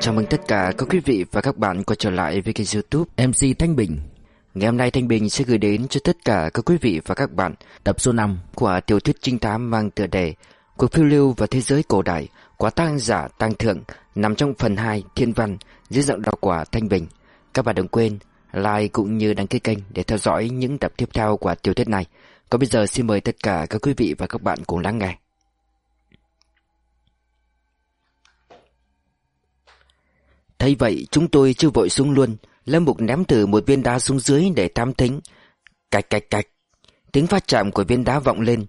Chào mừng tất cả các quý vị và các bạn quay trở lại với kênh youtube MC Thanh Bình. Ngày hôm nay Thanh Bình sẽ gửi đến cho tất cả các quý vị và các bạn tập số 5 của tiểu thuyết trinh thám mang tựa đề Cuộc phiêu lưu vào thế giới cổ đại của tác giả Tăng Thượng, nằm trong phần 2 Thiên Văn dưới giọng đọc của Thanh Bình. Các bạn đừng quên like cũng như đăng ký kênh để theo dõi những tập tiếp theo của tiểu thuyết này. Còn bây giờ xin mời tất cả các quý vị và các bạn cùng lắng nghe. Thấy vậy, chúng tôi chưa vội xuống luôn. Lâm Mục ném từ một viên đá xuống dưới để tam thính. Cạch cạch cạch. Tiếng phát chạm của viên đá vọng lên.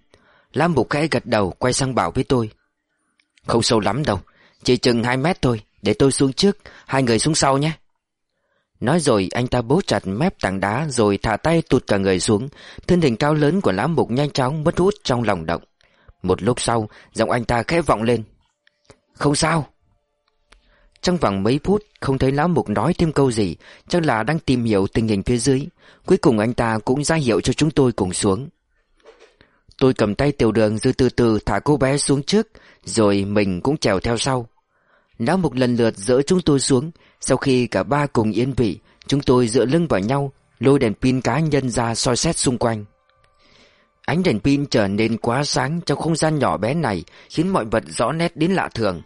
Lâm Mục khẽ gật đầu, quay sang bảo với tôi. Không sâu lắm đâu, Chỉ chừng 2 mét thôi, Để tôi xuống trước, Hai người xuống sau nhé. Nói rồi, anh ta bố chặt mép tảng đá, Rồi thả tay tụt cả người xuống. Thân hình cao lớn của Lâm Mục nhanh chóng mất hút trong lòng động. Một lúc sau, Giọng anh ta khẽ vọng lên. Không sao trong vòng mấy phút, không thấy lão mục nói thêm câu gì, Chắc là đang tìm hiểu tình hình phía dưới. Cuối cùng anh ta cũng ra hiệu cho chúng tôi cùng xuống. Tôi cầm tay tiểu đường rồi từ từ thả cô bé xuống trước, Rồi mình cũng trèo theo sau. Lão mục lần lượt dỡ chúng tôi xuống. Sau khi cả ba cùng yên vị, Chúng tôi dựa lưng vào nhau, Lôi đèn pin cá nhân ra soi xét xung quanh. Ánh đèn pin trở nên quá sáng trong không gian nhỏ bé này, Khiến mọi vật rõ nét đến lạ thường.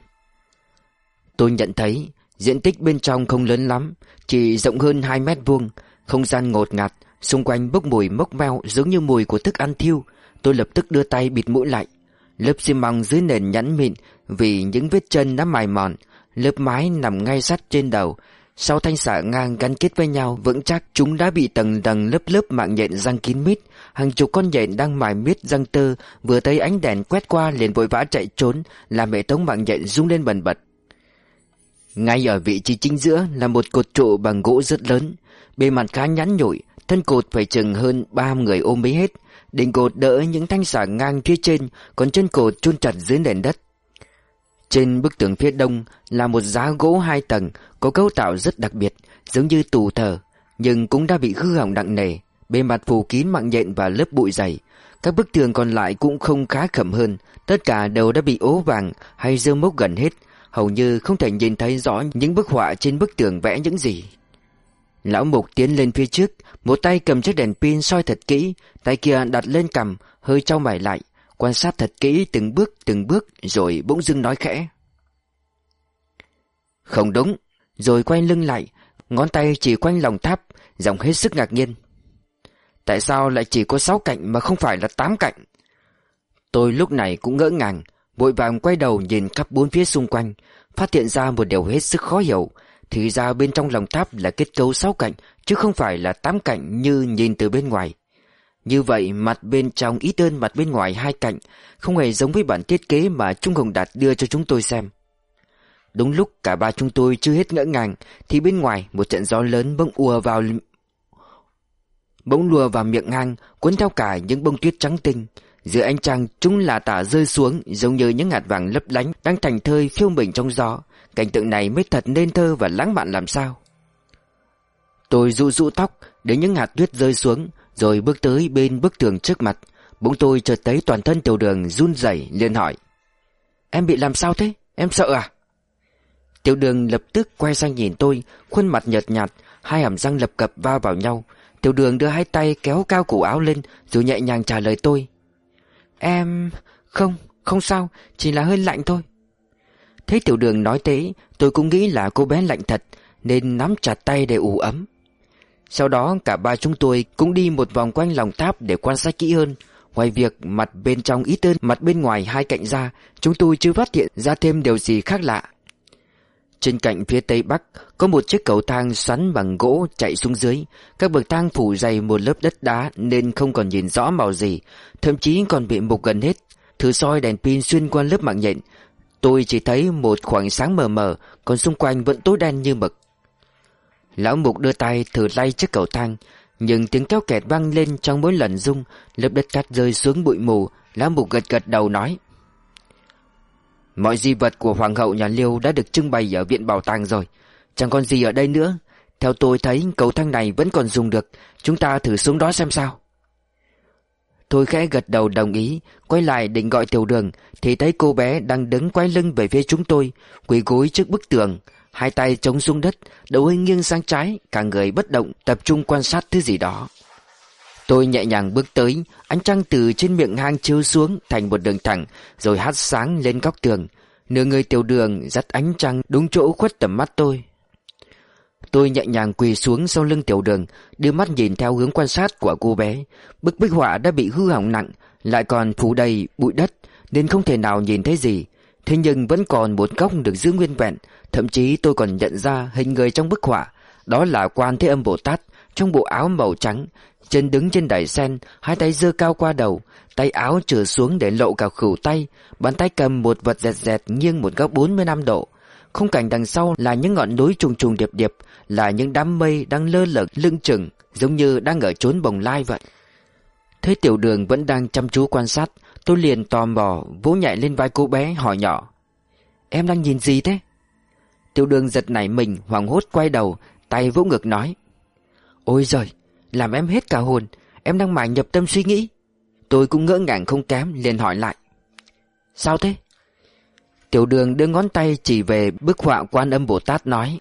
Tôi nhận thấy diện tích bên trong không lớn lắm, chỉ rộng hơn 2 mét vuông, không gian ngột ngạt, xung quanh bốc mùi mốc meo giống như mùi của thức ăn thiêu. Tôi lập tức đưa tay bịt mũi lại. Lớp xi măng dưới nền nhẵn mịn vì những vết chân đã mài mòn, lớp mái nằm ngay sát trên đầu. Sau thanh xả ngang gắn kết với nhau vững chắc chúng đã bị tầng tầng lớp lớp mạng nhện răng kín mít. Hàng chục con nhện đang mài miết răng tơ vừa thấy ánh đèn quét qua liền vội vã chạy trốn làm hệ thống mạng nhện rung lên bần bật. Ngay ở vị trí chính giữa là một cột trụ bằng gỗ rất lớn, bề mặt khá nhẵn nhụi, thân cột phải chừng hơn ba người ôm lấy hết, đỉnh cột đỡ những thanh xà ngang phía trên, còn chân cột chôn chặt dưới nền đất. Trên bức tường phía đông là một giá gỗ hai tầng có cấu tạo rất đặc biệt, giống như tù thờ, nhưng cũng đã bị hư hỏng nặng nề, bề mặt phủ kín mạng nhện và lớp bụi dày. Các bức tường còn lại cũng không khá khẩm hơn, tất cả đều đã bị ố vàng hay rêu mốc gần hết, hầu như không thể nhìn thấy rõ những bức họa trên bức tường vẽ những gì. Lão Mục tiến lên phía trước, một tay cầm chiếc đèn pin soi thật kỹ, tay kia đặt lên cầm, hơi trao mày lại, quan sát thật kỹ từng bước từng bước rồi bỗng dưng nói khẽ. Không đúng, rồi quay lưng lại, ngón tay chỉ quanh lòng tháp, giọng hết sức ngạc nhiên. Tại sao lại chỉ có sáu cạnh mà không phải là tám cạnh? Tôi lúc này cũng ngỡ ngàng, Vội vàng quay đầu nhìn khắp bốn phía xung quanh, Phát hiện ra một điều hết sức khó hiểu. Thì ra bên trong lòng tháp là kết cấu sáu cạnh, Chứ không phải là tám cạnh như nhìn từ bên ngoài. Như vậy, mặt bên trong ít hơn mặt bên ngoài hai cạnh, Không hề giống với bản thiết kế mà Trung Hồng Đạt đưa cho chúng tôi xem. Đúng lúc cả ba chúng tôi chưa hết ngỡ ngàng, Thì bên ngoài một trận gió lớn bỗng ùa vào Bỗng lùa vào miệng hang, Cuốn theo cả những bông tuyết trắng tinh. Giữa ánh trăng, chúng là tả rơi xuống, Giống như những hạt vàng lấp lánh Đang thành thơi phiêu mình trong gió Cảnh tượng này mới thật nên thơ và lãng mạn làm sao Tôi rụ rụ tóc Để những hạt tuyết rơi xuống, Rồi bước tới bên bức tường trước mặt Bỗng tôi chợt thấy toàn thân tiểu đường run rẩy, liền hỏi, Em bị làm sao thế? Em sợ à? Tiểu đường lập tức quay sang nhìn tôi, Khuôn mặt nhợt nhạt, Hai hàm răng lập cập va vào nhau Tiểu đường đưa hai tay kéo cao cổ áo lên, Rồi nhẹ nhàng trả lời tôi Em... Không, không sao, chỉ là hơi lạnh thôi. Thấy tiểu đường nói thế, tôi cũng nghĩ là cô bé lạnh thật, nên nắm chặt tay để ủ ấm. Sau đó cả ba chúng tôi cũng đi một vòng quanh lòng tháp để quan sát kỹ hơn. Ngoài việc mặt bên trong ít hơn mặt bên ngoài hai cạnh ra, chúng tôi chưa phát hiện ra thêm điều gì khác lạ. Trên cạnh phía tây bắc có một chiếc cầu thang xoắn bằng gỗ chạy xuống dưới. Các bậc thang phủ dày một lớp đất đá nên không còn nhìn rõ màu gì, thậm chí còn bị mục gần hết. Thử soi đèn pin xuyên qua lớp mạng nhện. Tôi chỉ thấy một khoảng sáng mờ mờ, còn xung quanh vẫn tối đen như mực. Lão mục đưa tay thử lay chiếc cầu thang, nhưng tiếng kéo kẹt vang lên trong mỗi lần rung, lớp đất cát rơi xuống bụi mù. Lão mục gật gật đầu nói. Mọi di vật của Hoàng hậu nhà Liêu đã được trưng bày ở viện bảo tàng rồi. Chẳng còn gì ở đây nữa. Theo tôi thấy cầu thang này vẫn còn dùng được. Chúng ta thử xuống đó xem sao. Tôi khẽ gật đầu đồng ý, quay lại định gọi tiểu đường, thì thấy cô bé đang đứng quay lưng về phía chúng tôi, quỳ gối trước bức tường. Hai tay chống xuống đất Đầu hơi nghiêng sang trái Cả người bất động tập trung quan sát thứ gì đó Tôi nhẹ nhàng bước tới, Ánh trăng từ trên miệng hang chiếu xuống Thành một đường thẳng, Rồi hắt sáng lên góc tường. Nửa người tiểu đường dắt ánh trăng đúng chỗ khuất tầm mắt tôi. Tôi nhẹ nhàng quỳ xuống sau lưng tiểu đường, Đưa mắt nhìn theo hướng quan sát của cô bé. Bức bích họa đã bị hư hỏng nặng, Lại còn phủ đầy bụi đất, Nên không thể nào nhìn thấy gì. Thế nhưng vẫn còn một góc được giữ nguyên vẹn, Thậm chí tôi còn nhận ra hình người trong bức họa. Đó là quan thế âm Bồ Tát. Trong bộ áo màu trắng Chân đứng trên đài sen, Hai tay giơ cao qua đầu, Tay áo trở xuống để lộ cả khửu tay, Bàn tay cầm một vật dẹt dẹt nghiêng một góc 45 độ. Khung cảnh đằng sau là những ngọn núi trùng trùng điệp điệp, Là những đám mây đang lơ lửng, lưng chừng, Giống như đang ở chốn bồng lai vậy. Thấy tiểu đường vẫn đang chăm chú quan sát, Tôi liền tò mò, vỗ nhẹ lên vai cô bé, hỏi nhỏ. Em đang nhìn gì thế? Tiểu đường giật nảy mình, hoảng hốt quay đầu, Tay vỗ ngực nói Ôi giời Làm em hết cả hồn. Em đang mải nhập tâm suy nghĩ. Tôi cũng ngỡ ngàng không kém liền hỏi lại. Sao thế? Tiểu đường đưa ngón tay chỉ về bức họa quan âm Bồ Tát nói.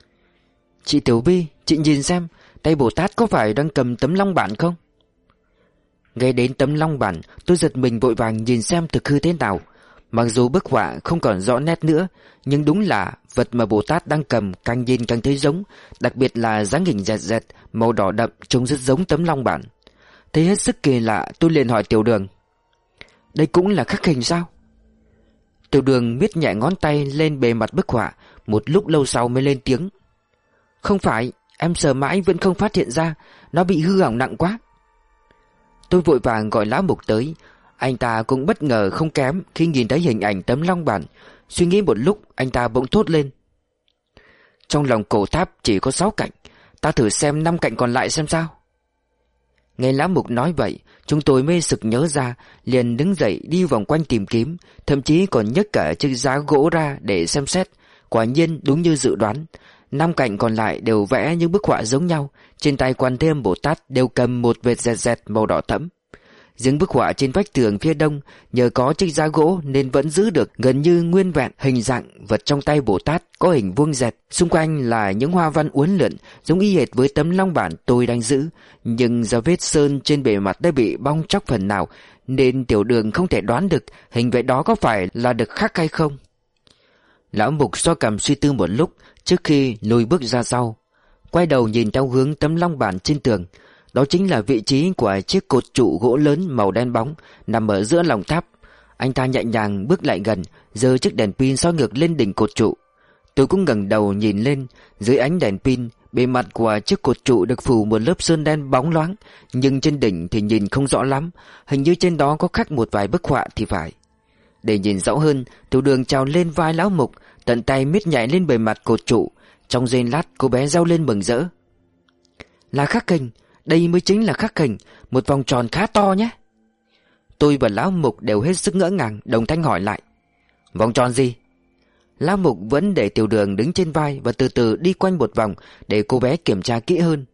Chị Tiểu Vi, chị nhìn xem Tay Bồ Tát có phải đang cầm tấm long bản không? Nghe đến tấm long bản Tôi giật mình vội vàng nhìn xem thực hư thế nào. Mặc dù bức họa không còn rõ nét nữa, Nhưng đúng là vật mà Bồ Tát đang cầm Càng nhìn càng thấy giống, Đặc biệt là dáng hình dẹt dẹt, Màu đỏ đậm, trông rất giống tấm long bản. Thấy hết sức kỳ lạ, tôi liền hỏi tiểu đường. Đây cũng là khắc hình sao? Tiểu đường miết nhẹ ngón tay lên bề mặt bức họa, Một lúc lâu sau mới lên tiếng. Không phải, Em sờ mãi vẫn không phát hiện ra, Nó bị hư hỏng nặng quá. Tôi vội vàng gọi lão mục tới anh ta cũng bất ngờ không kém Khi nhìn thấy hình ảnh tấm long bản. Suy nghĩ một lúc, anh ta bỗng thốt lên. Trong lòng cổ tháp chỉ có 6 cạnh Ta thử xem 5 cạnh còn lại xem sao. Nghe lão mục nói vậy, Chúng tôi mê sực nhớ ra, Liền đứng dậy đi vòng quanh tìm kiếm, Thậm chí còn nhấc cả chiếc giá gỗ ra để xem xét. Quả nhiên đúng như dự đoán, Năm cạnh còn lại đều vẽ những bức họa giống nhau, Trên tay quan thêm Bồ Tát đều cầm một vệt dẹt dẹt màu đỏ thẫm. Riêng bức họa trên vách tường phía đông, Nhờ có chiếc giá gỗ nên vẫn giữ được gần như nguyên vẹn hình dạng vật trong tay Bồ Tát có hình vuông dẹt. Xung quanh là những hoa văn uốn lượn, giống y hệt với tấm long bản tôi đang giữ. Nhưng do vết sơn trên bề mặt đã bị bong chóc phần nào, Nên tiểu đường không thể đoán được hình vẽ đó có phải là được khắc hay không. Lão Mục so cầm suy tư một lúc, trước khi lùi bước ra sau, Quay đầu nhìn theo hướng tấm long bản trên tường. Đó chính là vị trí của chiếc cột trụ gỗ lớn màu đen bóng, Nằm ở giữa lòng tháp. Anh ta nhẹ nhàng bước lại gần, giơ chiếc đèn pin soi ngược lên đỉnh cột trụ. Tôi cũng ngẩng đầu nhìn lên, Dưới ánh đèn pin, Bề mặt của chiếc cột trụ được phủ một lớp sơn đen bóng loáng, Nhưng trên đỉnh thì nhìn không rõ lắm, Hình như trên đó có khắc một vài bức họa thì phải. Để nhìn rõ hơn Tiểu đường trào lên vai lão mục, Tận tay miết nhảy lên bề mặt cột trụ. Trong giây lát, cô bé reo lên mừng rỡ. Là khắc Kinh. Đây mới chính là khắc hình, Một vòng tròn khá to nhé. Tôi và Lão Mục đều hết sức ngỡ ngàng, Đồng thanh hỏi lại. Vòng tròn gì? Lão Mục vẫn để tiểu đường đứng trên vai Và từ từ đi quanh một vòng Để cô bé kiểm tra kỹ hơn.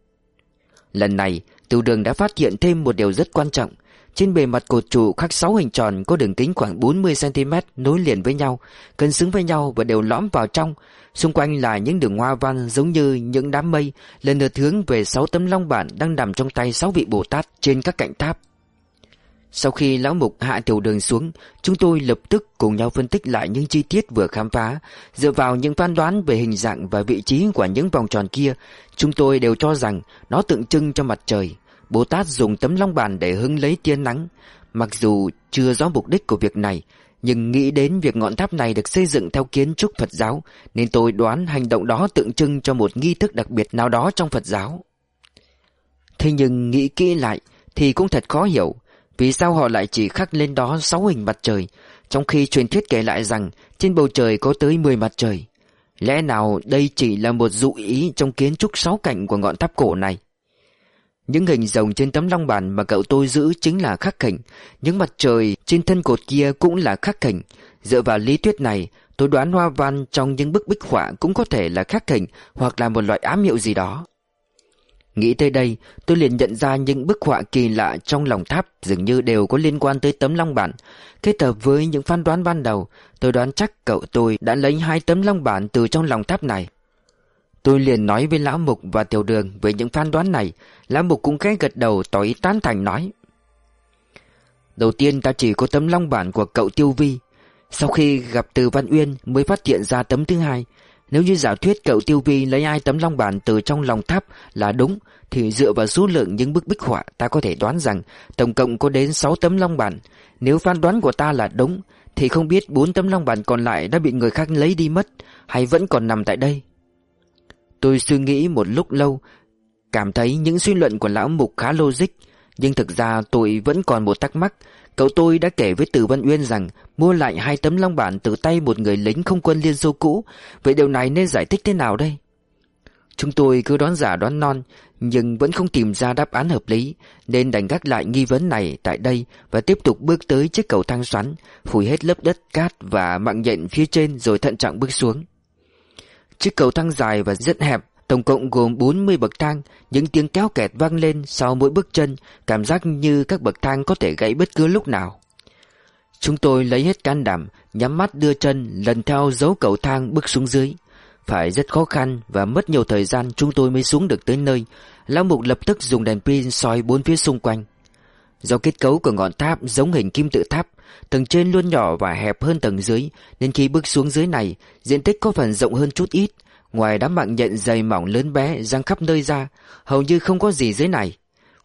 Lần này, tiểu đường đã phát hiện thêm một điều rất quan trọng trên bề mặt cột trụ khắc sáu hình tròn có đường kính khoảng 40cm nối liền với nhau, cân xứng với nhau và đều lõm vào trong. Xung quanh là những đường hoa văn giống như những đám mây, lần lượt hướng về sáu tấm long bản đang nằm trong tay sáu vị Bồ Tát trên các cạnh tháp. Sau khi lão mục hạ tiểu đường xuống, chúng tôi lập tức cùng nhau phân tích lại những chi tiết vừa khám phá. Dựa vào những phán đoán về hình dạng và vị trí của những vòng tròn kia, chúng tôi đều cho rằng nó tượng trưng cho mặt trời. Bồ Tát dùng tấm long bàn để hứng lấy tia nắng. Mặc dù chưa rõ mục đích của việc này, nhưng nghĩ đến việc ngọn tháp này được xây dựng theo kiến trúc Phật giáo, nên tôi đoán hành động đó tượng trưng cho một nghi thức đặc biệt nào đó trong Phật giáo. Thế nhưng nghĩ kỹ lại thì cũng thật khó hiểu, vì sao họ lại chỉ khắc lên đó sáu hình mặt trời, trong khi truyền thuyết kể lại rằng trên bầu trời có tới 10 mặt trời. Lẽ nào đây chỉ là một dụ ý trong kiến trúc sáu cạnh của ngọn tháp cổ này? Những hình rồng trên tấm long bàn mà cậu tôi giữ chính là khắc hình Những mặt trời trên thân cột kia cũng là khắc hình Dựa vào lý thuyết này, Tôi đoán hoa văn trong những bức bích họa cũng có thể là khắc hình Hoặc là một loại ám hiệu gì đó. Nghĩ tới đây, tôi liền nhận ra những bức họa kỳ lạ trong lòng tháp Dường như đều có liên quan tới tấm long bản Kết hợp với những phán đoán ban đầu, Tôi đoán chắc cậu tôi đã lấy hai tấm long bản từ trong lòng tháp này. Tôi liền nói với Lão Mục và Tiểu Đường về những phán đoán này. Lão Mục cũng khẽ gật đầu, tỏ ý tán thành, nói. Đầu tiên ta chỉ có tấm long bản của cậu Tiêu Vi. Sau khi gặp từ Văn Uyên mới phát hiện ra tấm thứ hai. Nếu như giả thuyết cậu Tiêu Vi lấy hai tấm long bản từ trong lòng tháp là đúng, Thì dựa vào số lượng những bức bích họa, ta có thể đoán rằng Tổng cộng có đến 6 tấm long bản. Nếu phán đoán của ta là đúng, Thì không biết bốn tấm long bản còn lại đã bị người khác lấy đi mất, Hay vẫn còn nằm tại đây. Tôi suy nghĩ một lúc lâu, Cảm thấy những suy luận của lão mục khá logic, Nhưng thực ra tôi vẫn còn một thắc mắc. Cậu tôi đã kể với Từ Văn Uyên rằng Mua lại hai tấm long bản từ tay một người lính không quân Liên Xô cũ. Vậy điều này nên giải thích thế nào đây? Chúng tôi cứ đoán giả đoán non, Nhưng vẫn không tìm ra đáp án hợp lý, Nên đành gác lại nghi vấn này tại đây Và tiếp tục bước tới chiếc cầu thang xoắn, Phủi hết lớp đất cát và mạng nhện phía trên Rồi thận trọng bước xuống. Chiếc cầu thang dài và rất hẹp, Tổng cộng gồm 40 bậc thang. Những tiếng kéo kẹt vang lên sau mỗi bước chân, Cảm giác như các bậc thang có thể gãy bất cứ lúc nào. Chúng tôi lấy hết can đảm, Nhắm mắt đưa chân lần theo dấu cầu thang bước xuống dưới. Phải rất khó khăn và mất nhiều thời gian chúng tôi mới xuống được tới nơi. Lão Mục lập tức dùng đèn pin soi bốn phía xung quanh. Do kết cấu của ngọn tháp giống hình kim tự tháp Tầng trên luôn nhỏ và hẹp hơn tầng dưới, Nên khi bước xuống dưới này, Diện tích có phần rộng hơn chút ít. Ngoài đám mạng nhện dày mỏng lớn bé răng khắp nơi ra, Hầu như không có gì dưới này.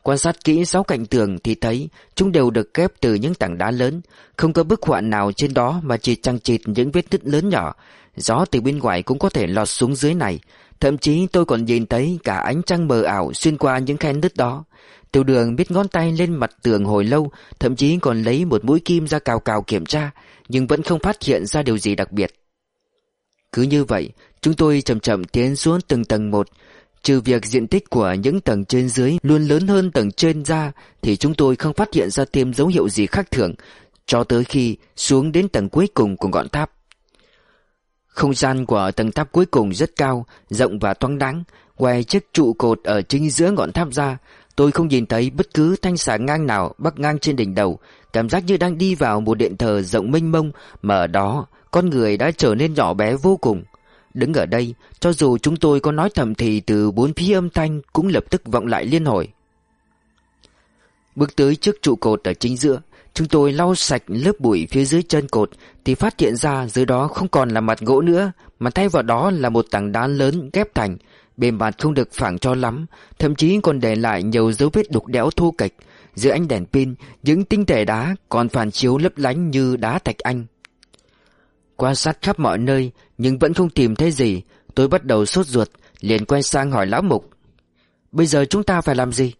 Quan sát kỹ sáu cạnh tường thì thấy Chúng đều được ghép từ những tảng đá lớn. Không có bức họa nào trên đó Mà chỉ chằng chịt những vết nứt lớn nhỏ. Gió từ bên ngoài cũng có thể lọt xuống dưới này. Thậm chí tôi còn nhìn thấy cả ánh trăng mờ ảo xuyên qua những khe nứt đó. Tiểu đường biết ngón tay lên mặt tường hồi lâu Thậm chí còn lấy một mũi kim ra cào cào kiểm tra Nhưng vẫn không phát hiện ra điều gì đặc biệt. Cứ như vậy Chúng tôi chậm chậm tiến xuống từng tầng một. Trừ việc diện tích của những tầng trên dưới luôn lớn hơn tầng trên ra Thì chúng tôi không phát hiện ra thêm dấu hiệu gì khác thường Cho tới khi xuống đến tầng cuối cùng của ngọn tháp. Không gian của tầng tháp cuối cùng rất cao, rộng và toang đáng Ngoài chiếc trụ cột ở chính giữa ngọn tháp ra Tôi không nhìn thấy bất cứ thanh xà ngang nào bắc ngang trên đỉnh đầu. Cảm giác như đang đi vào một điện thờ rộng mênh mông, Mà ở đó, con người đã trở nên nhỏ bé vô cùng. Đứng ở đây, Cho dù chúng tôi có nói thầm thì từ bốn phía âm thanh Cũng lập tức vọng lại liên hồi. Bước tới trước trụ cột ở chính giữa, Chúng tôi lau sạch lớp bụi phía dưới chân cột Thì phát hiện ra dưới đó không còn là mặt gỗ nữa, Mà thay vào đó là một tảng đá lớn ghép thành. Bề mặt không được phẳng cho lắm, Thậm chí còn để lại nhiều dấu vết đục đẽo thô kệch. Giữa ánh đèn pin, Những tinh thể đá còn phản chiếu lấp lánh như đá thạch anh. Quan sát khắp mọi nơi, Nhưng vẫn không tìm thấy gì. Tôi bắt đầu sốt ruột, Liền quay sang hỏi lão mục. Bây giờ chúng ta phải làm gì?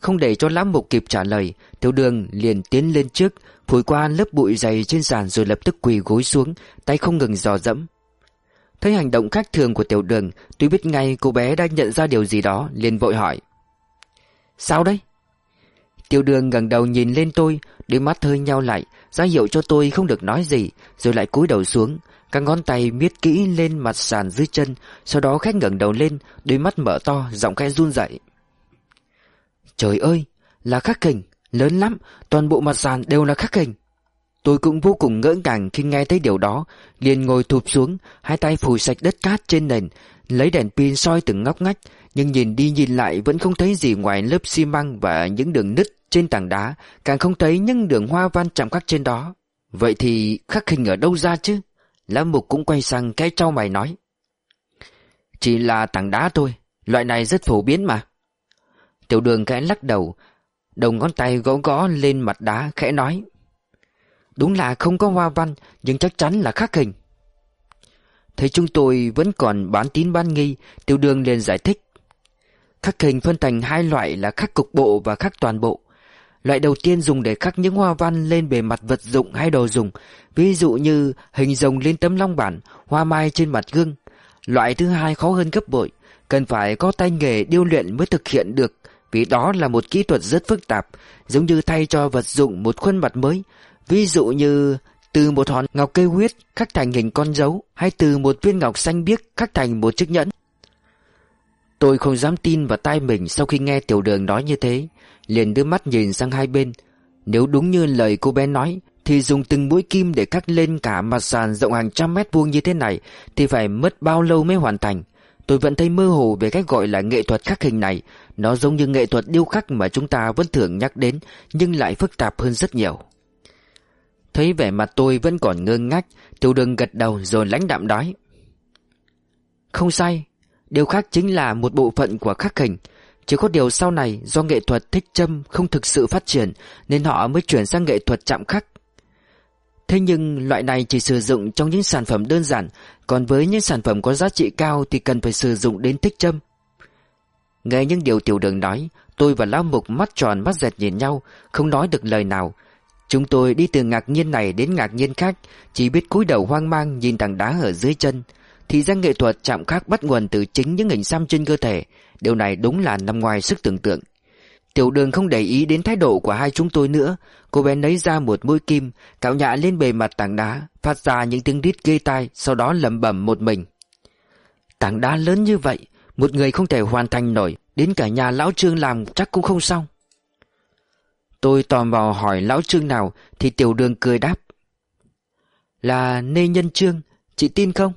Không để cho lão mục kịp trả lời, Tiểu đường liền tiến lên trước, Phủi qua lớp bụi dày trên sàn Rồi lập tức quỳ gối xuống, Tay không ngừng dò dẫm. Thấy hành động khác thường của tiểu đường Tôi biết ngay cô bé đã nhận ra điều gì đó, liền vội hỏi. Sao đấy? Tiểu đường gần đầu nhìn lên tôi, Đôi mắt hơi nhau lại, ra hiệu cho tôi không được nói gì, Rồi lại cúi đầu xuống, Các ngón tay miết kỹ lên mặt sàn dưới chân, Sau đó khách ngẩng đầu lên, Đôi mắt mở to, giọng khẽ run dậy Trời ơi, Là khắc hình Lớn lắm, Toàn bộ mặt sàn đều là khắc hình Tôi cũng vô cùng ngỡ ngàng khi nghe thấy điều đó. Liền ngồi thụp xuống, Hai tay phủi sạch đất cát trên nền, Lấy đèn pin soi từng ngóc ngách, Nhưng nhìn đi nhìn lại vẫn không thấy gì ngoài lớp xi măng Và những đường nứt trên tảng đá, Càng không thấy những đường hoa văn chạm khắc trên đó. Vậy thì khắc hình ở đâu ra chứ? Lâm mục cũng quay sang cái trao mày nói. Chỉ là tảng đá thôi, Loại này rất phổ biến mà. Tiểu đường khẽ lắc đầu Đầu ngón tay gõ gõ lên mặt đá, khẽ nói. Đúng là không có hoa văn Nhưng chắc chắn là khắc hình Thấy chúng tôi vẫn còn bán tín bán nghi Tiểu đường liền giải thích Khắc hình phân thành hai loại là khắc cục bộ và khắc toàn bộ Loại đầu tiên dùng để khắc những hoa văn lên bề mặt vật dụng hay đồ dùng, ví dụ như hình rồng lên tấm long bản, hoa mai trên mặt gương. Loại thứ hai khó hơn gấp bội, cần phải có tay nghề điêu luyện mới thực hiện được, vì đó là một kỹ thuật rất phức tạp, giống như thay cho vật dụng một khuôn mặt mới. Ví dụ như từ một hòn ngọc cây huyết khắc thành hình con dấu, hay từ một viên ngọc xanh biếc khắc thành một chiếc nhẫn. Tôi không dám tin vào tai mình sau khi nghe tiểu đường nói như thế. Liền đưa mắt nhìn sang hai bên. Nếu đúng như lời cô bé nói Thì dùng từng mũi kim để cắt lên cả mặt sàn rộng hàng trăm mét vuông như thế này Thì phải mất bao lâu mới hoàn thành? Tôi vẫn thấy mơ hồ về cách gọi là nghệ thuật khắc hình này. Nó giống như nghệ thuật điêu khắc mà chúng ta vẫn thường nhắc đến Nhưng lại phức tạp hơn rất nhiều. Thấy vẻ mặt tôi vẫn còn ngơ ngác, Tiểu đường gật đầu rồi lãnh đạm nói. Không sai, điều khác chính là một bộ phận của khắc hình Chỉ có điều sau này, do nghệ thuật thích châm không thực sự phát triển, Nên họ mới chuyển sang nghệ thuật chạm khắc. Thế nhưng loại này chỉ sử dụng trong những sản phẩm đơn giản, Còn với những sản phẩm có giá trị cao thì cần phải sử dụng đến thích châm. Nghe những điều tiểu đường nói, Tôi và Lão Mục mắt tròn mắt dẹt nhìn nhau, Không nói được lời nào. Chúng tôi đi từ ngạc nhiên này đến ngạc nhiên khác, Chỉ biết cúi đầu hoang mang nhìn tảng đá ở dưới chân. Thì ra nghệ thuật chạm khắc bắt nguồn từ chính những hình xăm trên cơ thể, Điều này đúng là nằm ngoài sức tưởng tượng. Tiểu đường không để ý đến thái độ của hai chúng tôi nữa, Cô bé lấy ra một mũi kim, Cạo nhạ lên bề mặt tảng đá, Phát ra những tiếng rít ghê tai, Sau đó lẩm bẩm một mình. Tảng đá lớn như vậy, Một người không thể hoàn thành nổi, Đến cả nhà lão trương làm chắc cũng không xong. Tôi tò mò hỏi lão trương nào, Thì tiểu đường cười đáp. Là Nê Nhân Trương, Chị tin không?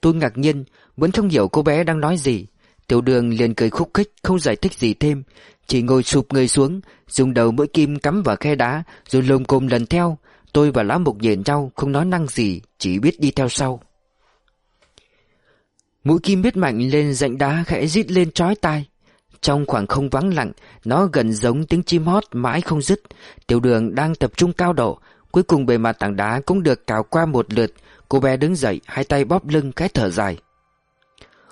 Tôi ngạc nhiên, Vẫn không hiểu cô bé đang nói gì. Tiểu đường liền cười khúc khích, Không giải thích gì thêm. Chỉ ngồi sụp người xuống, Dùng đầu mũi kim cắm vào khe đá, Rồi lồm cồm lần theo. Tôi và lão mục nhìn nhau, Không nói năng gì, Chỉ biết đi theo sau. Mũi kim biết mạnh lên rãnh đá khẽ rít lên trói tai trong khoảng không vắng lặng, Nó gần giống tiếng chim hót mãi không dứt. Tiểu đường đang tập trung cao độ. Cuối cùng bề mặt tảng đá cũng được cào qua một lượt. Cô bé đứng dậy, Hai tay bóp lưng cái thở dài.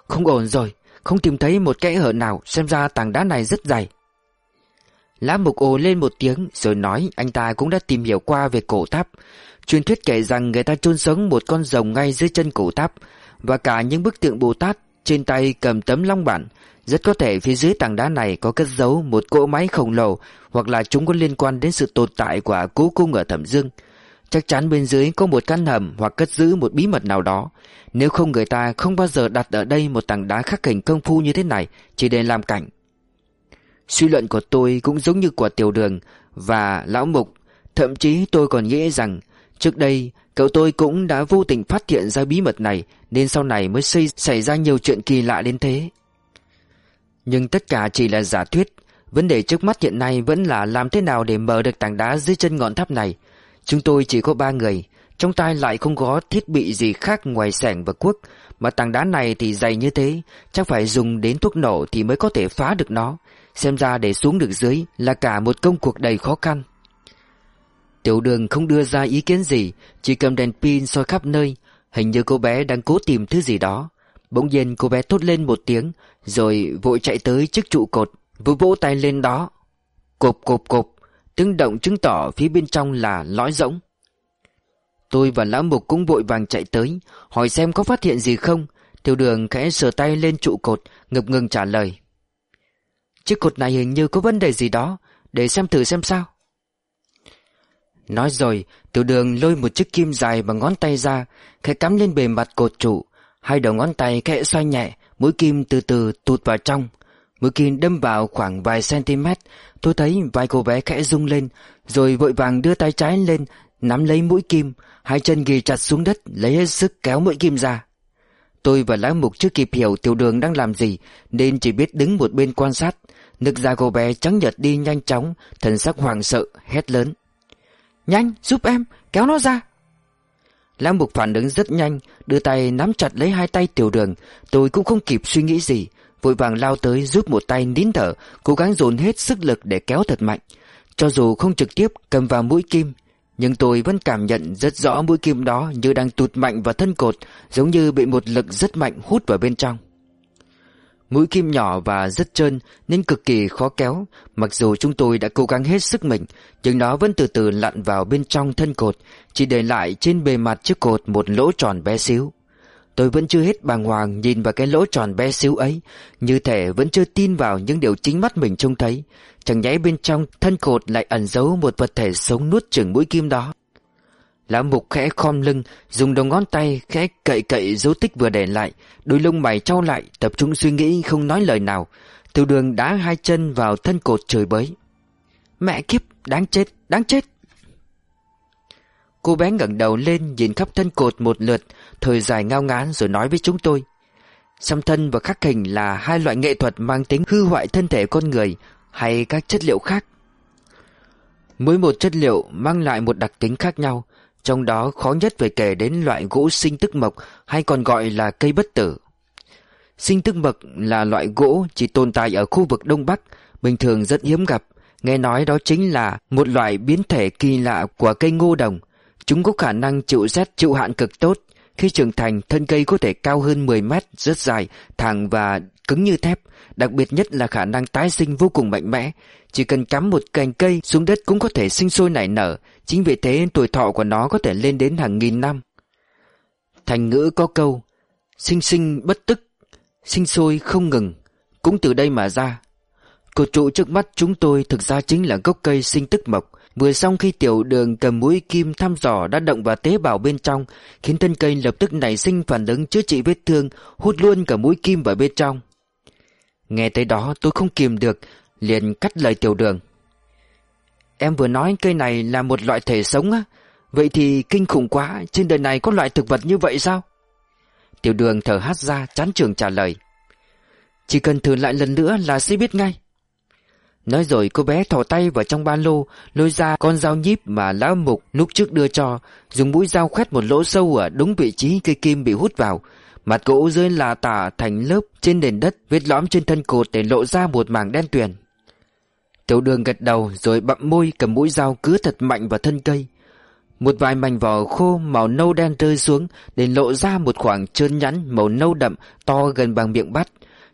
Không ổn rồi, Không tìm thấy một kẽ hở nào, Xem ra tảng đá này rất dày. Lá mục ồ lên một tiếng, Rồi nói anh ta cũng đã tìm hiểu qua về cổ tháp. Truyền thuyết kể rằng người ta chôn sống một con rồng ngay dưới chân cổ tháp, Và cả những bức tượng Bồ Tát trên tay cầm tấm long bản rất có thể phía dưới tảng đá này có cất giấu một cỗ máy khổng lồ, hoặc là chúng có liên quan đến sự tồn tại của cố cung ở Thẩm Dương. Chắc chắn bên dưới có một căn hầm hoặc cất giữ một bí mật nào đó. Nếu không người ta không bao giờ đặt ở đây một tảng đá khắc hình công phu như thế này, chỉ để làm cảnh. Suy luận của tôi cũng giống như của tiểu đường và lão mục. Thậm chí tôi còn nghĩ rằng trước đây, cậu tôi cũng đã vô tình phát hiện ra bí mật này, nên sau này mới xây, xảy ra nhiều chuyện kỳ lạ đến thế. Nhưng tất cả chỉ là giả thuyết. Vấn đề trước mắt hiện nay vẫn là làm thế nào để mở được tảng đá dưới chân ngọn tháp này. Chúng tôi chỉ có ba người, Trong tay lại không có thiết bị gì khác ngoài sẻng và cuốc. Mà tảng đá này thì dày như thế, Chắc phải dùng đến thuốc nổ thì mới có thể phá được nó. Xem ra để xuống được dưới là cả một công cuộc đầy khó khăn. Tiểu đường không đưa ra ý kiến gì, Chỉ cầm đèn pin soi khắp nơi, Hình như cô bé đang cố tìm thứ gì đó. Bỗng nhiên cô bé thốt lên một tiếng, Rồi vội chạy tới chiếc trụ cột Vừa vỗ tay lên đó. Cộp cộp cộp, Tiếng động chứng tỏ phía bên trong là lõi rỗng. Tôi và lão mục cũng vội vàng chạy tới, Hỏi xem có phát hiện gì không. Tiểu đường khẽ sờ tay lên trụ cột, Ngập ngừng trả lời. Chiếc cột này hình như có vấn đề gì đó, Để xem thử xem sao. Nói rồi, Tiểu đường lôi một chiếc kim dài bằng ngón tay ra, Khẽ cắm lên bề mặt cột trụ. Hai đầu ngón tay khẽ xoay nhẹ, Mũi kim từ từ tụt vào trong. Mũi kim đâm vào khoảng vài cm Tôi thấy vai cô bé khẽ rung lên, Rồi vội vàng đưa tay trái lên, Nắm lấy mũi kim, Hai chân ghi chặt xuống đất, Lấy hết sức kéo mũi kim ra. Tôi và lão mục chưa kịp hiểu tiểu đường đang làm gì, Nên chỉ biết đứng một bên quan sát. Nước da cô bé trắng nhật đi nhanh chóng, Thần sắc hoảng sợ, hét lớn. Nhanh giúp em kéo nó ra Lam Mục phản ứng rất nhanh, đưa tay nắm chặt lấy hai tay tiểu đường. Tôi cũng không kịp suy nghĩ gì, vội vàng lao tới giúp một tay nín thở, cố gắng dồn hết sức lực để kéo thật mạnh. Cho dù không trực tiếp cầm vào mũi kim, nhưng tôi vẫn cảm nhận rất rõ mũi kim đó như đang tụt mạnh vào thân cột, giống như bị một lực rất mạnh hút vào bên trong. Mũi kim nhỏ và rất trơn nên cực kỳ khó kéo. Mặc dù chúng tôi đã cố gắng hết sức mình, nhưng nó vẫn từ từ lặn vào bên trong thân cột, chỉ để lại trên bề mặt chiếc cột một lỗ tròn bé xíu. Tôi vẫn chưa hết bàng hoàng nhìn vào cái lỗ tròn bé xíu ấy, như thể vẫn chưa tin vào những điều chính mắt mình trông thấy. Chẳng nhẽ bên trong thân cột lại ẩn giấu một vật thể sống nuốt chửng mũi kim đó. Lão mục khẽ khom lưng Dùng đầu ngón tay khẽ cậy cậy dấu tích vừa để lại. Đôi lông mày trao lại Tập trung suy nghĩ không nói lời nào. Tiểu đường đá hai chân vào thân cột trời bới. Mẹ kiếp đáng chết Đáng chết. Cô bé ngẩng đầu lên nhìn khắp thân cột một lượt Thời dài ngao ngán rồi nói với chúng tôi. Xăm thân và khắc hình là hai loại nghệ thuật mang tính hư hoại thân thể con người hay các chất liệu khác. Mỗi một chất liệu mang lại một đặc tính khác nhau, trong đó khó nhất phải kể đến loại gỗ sinh tức mộc hay còn gọi là cây bất tử. Sinh tức mộc là loại gỗ chỉ tồn tại ở khu vực Đông Bắc, bình thường rất hiếm gặp. Nghe nói đó chính là một loại biến thể kỳ lạ của cây ngô đồng. Chúng có khả năng chịu rét chịu hạn cực tốt. Khi trưởng thành, thân cây có thể cao hơn 10 mét, rất dài, thẳng và cứng như thép. Đặc biệt nhất là khả năng tái sinh vô cùng mạnh mẽ. Chỉ cần cắm một cành cây xuống đất cũng có thể sinh sôi nảy nở. Chính vì thế tuổi thọ của nó có thể lên đến hàng nghìn năm. Thành ngữ có câu, sinh sinh bất tức, sinh sôi không ngừng. Cũng từ đây mà ra. Cột trụ trước mắt chúng tôi thực ra chính là gốc cây sinh tức mộc. Vừa xong khi tiểu đường cầm mũi kim thăm dò đã động vào tế bào bên trong, khiến thân cây lập tức nảy sinh phản ứng chữa trị vết thương, hút luôn cả mũi kim vào bên trong. Nghe tới đó tôi không kìm được, liền cắt lời tiểu đường. Em vừa nói cây này là một loại thể sống á, vậy thì kinh khủng quá, trên đời này có loại thực vật như vậy sao? Tiểu đường thở hát ra chán trường trả lời. Chỉ cần thử lại lần nữa là sẽ biết ngay. Nói rồi cô bé thò tay vào trong ba lô Lôi ra con dao nhíp mà lão mục lúc trước đưa cho Dùng mũi dao khoét một lỗ sâu ở đúng vị trí cây kim bị hút vào Mặt gỗ dưới là tả thành lớp, trên nền đất Vết lõm trên thân cột để lộ ra một mảng đen tuyền. Tiểu đường gật đầu rồi bặm môi cầm mũi dao cứ thật mạnh vào thân cây. Một vài mảnh vỏ khô màu nâu đen rơi xuống Để lộ ra một khoảng trơn nhẵn màu nâu đậm to gần bằng miệng bắt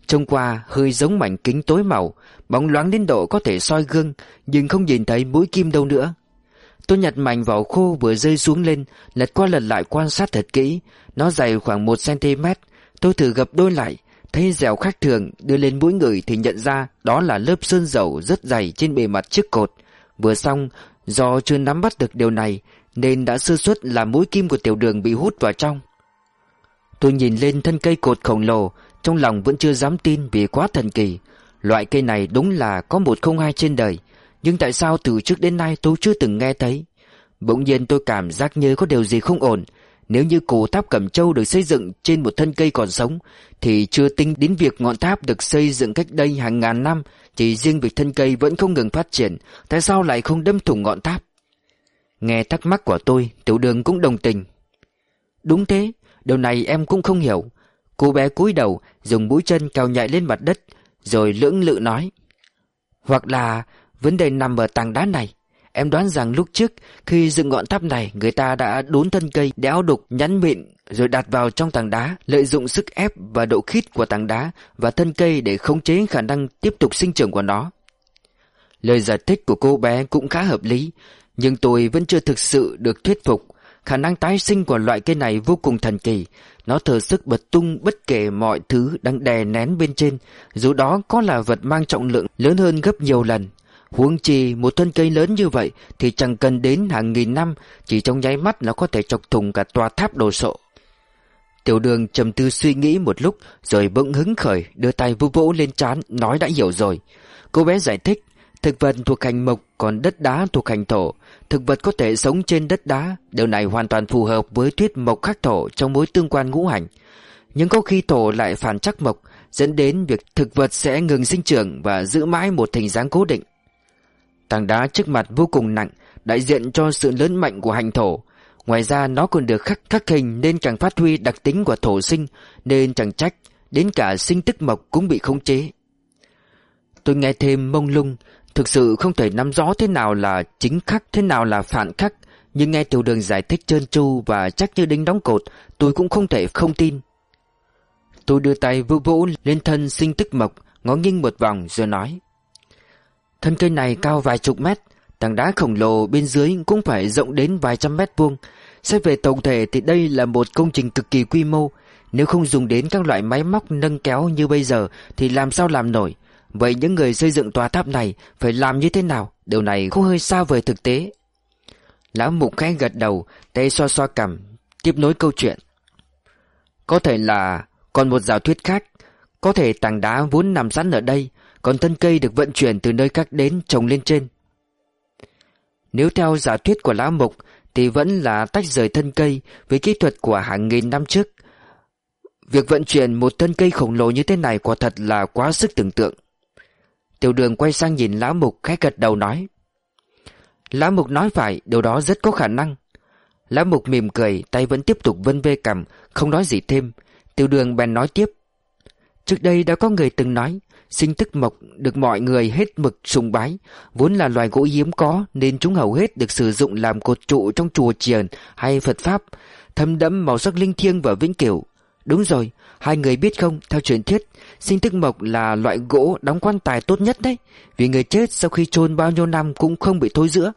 Trông qua hơi giống mảnh kính tối màu, Bóng loáng đến độ có thể soi gương, Nhưng không nhìn thấy mũi kim đâu nữa. Tôi nhặt mảnh vỏ khô vừa rơi xuống lên, Lật qua lật lại quan sát thật kỹ. Nó dày khoảng 1cm Tôi thử gập đôi lại, Thấy dẻo khác thường, Đưa lên mũi người thì nhận ra Đó là lớp sơn dầu rất dày trên bề mặt chiếc cột. Vừa xong, Do chưa nắm bắt được điều này, Nên đã sơ suất là mũi kim của tiểu đường bị hút vào trong. Tôi nhìn lên thân cây cột khổng lồ, Trong lòng vẫn chưa dám tin vì quá thần kỳ. Loại cây này đúng là có một không hai trên đời. Nhưng tại sao từ trước đến nay tôi chưa từng nghe thấy? Bỗng nhiên tôi cảm giác như có điều gì không ổn. Nếu như cổ tháp Cẩm Châu được xây dựng trên một thân cây còn sống, Thì chưa tính đến việc ngọn tháp được xây dựng cách đây hàng ngàn năm Chỉ riêng việc thân cây vẫn không ngừng phát triển. Tại sao lại không đâm thủng ngọn tháp? Nghe thắc mắc của tôi, Tiểu đường cũng đồng tình. Đúng thế, Điều này em cũng không hiểu. Cô bé cúi đầu, Dùng mũi chân cào nhạy lên mặt đất, rồi lưỡng lự nói. Hoặc là vấn đề nằm ở tảng đá này. Em đoán rằng lúc trước, khi dựng ngọn tháp này, người ta đã đốn thân cây đẽo đục nhắn mịn rồi đặt vào trong tảng đá, lợi dụng sức ép và độ khít của tảng đá và thân cây để khống chế khả năng tiếp tục sinh trưởng của nó. Lời giải thích của cô bé cũng khá hợp lý, nhưng tôi vẫn chưa thực sự được thuyết phục. Khả năng tái sinh của loại cây này vô cùng thần kỳ. Nó thờ sức bật tung bất kể mọi thứ đang đè nén bên trên. Dù đó có là vật mang trọng lượng lớn hơn gấp nhiều lần Huống chi một thân cây lớn như vậy Thì chẳng cần đến hàng nghìn năm, Chỉ trong nháy mắt nó có thể chọc thùng cả tòa tháp đồ sộ. Tiểu đường trầm tư suy nghĩ một lúc, Rồi bỗng hứng khởi, Đưa tay vô vỗ lên trán, Nói đã hiểu rồi. Cô bé giải thích, Thực vật thuộc hành mộc, còn đất đá thuộc hành thổ. Thực vật có thể sống trên đất đá, Điều này hoàn toàn phù hợp với thuyết mộc khắc thổ Trong mối tương quan ngũ hành. Nhưng có khi thổ lại phản chắc mộc, Dẫn đến việc thực vật sẽ ngừng sinh trưởng Và giữ mãi một hình dáng cố định. Tảng đá trước mặt vô cùng nặng Đại diện cho sự lớn mạnh của hành thổ Ngoài ra nó còn được khắc khắc hình Nên càng phát huy đặc tính của thổ sinh Nên chẳng trách Đến cả sinh tức mộc cũng bị khống chế Tôi nghe thêm mông lung Thực sự không thể nắm rõ thế nào là chính khắc, thế nào là phản khắc. Nhưng nghe tiểu đường giải thích trơn tru và chắc như đinh đóng cột, tôi cũng không thể không tin. Tôi đưa tay vỗ vỗ lên thân sinh tức mộc, ngó nghiêng một vòng rồi nói. Thân cây này cao vài chục mét, tảng đá khổng lồ bên dưới cũng phải rộng đến vài trăm mét vuông. Xét về tổng thể thì đây là một công trình cực kỳ quy mô. Nếu không dùng đến các loại máy móc nâng kéo như bây giờ thì làm sao làm nổi. Vậy những người xây dựng tòa tháp này phải làm như thế nào? Điều này không hơi xa vời thực tế. Lão mục khẽ gật đầu, tay xoa xoa cằm, tiếp nối câu chuyện. Có thể là còn một giả thuyết khác, có thể tảng đá vốn nằm sẵn ở đây, còn thân cây được vận chuyển từ nơi khác đến, trồng lên trên. Nếu theo giả thuyết của lão mục thì vẫn là tách rời thân cây với kỹ thuật của hàng nghìn năm trước. Việc vận chuyển một thân cây khổng lồ như thế này quả thật là quá sức tưởng tượng. Tiểu đường quay sang nhìn lão mục khẽ gật đầu nói. Lão mục nói phải, Điều đó rất có khả năng. Lão mục mỉm cười, Tay vẫn tiếp tục vân vê cầm Không nói gì thêm. Tiểu đường bèn nói tiếp. Trước đây đã có người từng nói Sinh tức mộc được mọi người hết mực sùng bái Vốn là loài gỗ hiếm có Nên chúng hầu hết được sử dụng làm cột trụ trong chùa chiền hay Phật Pháp Thâm đẫm màu sắc linh thiêng và vĩnh cửu Đúng rồi, hai người biết không, theo truyền thuyết, sinh tức mộc là loại gỗ đóng quan tài tốt nhất đấy, vì người chết sau khi chôn bao nhiêu năm cũng không bị thối rữa.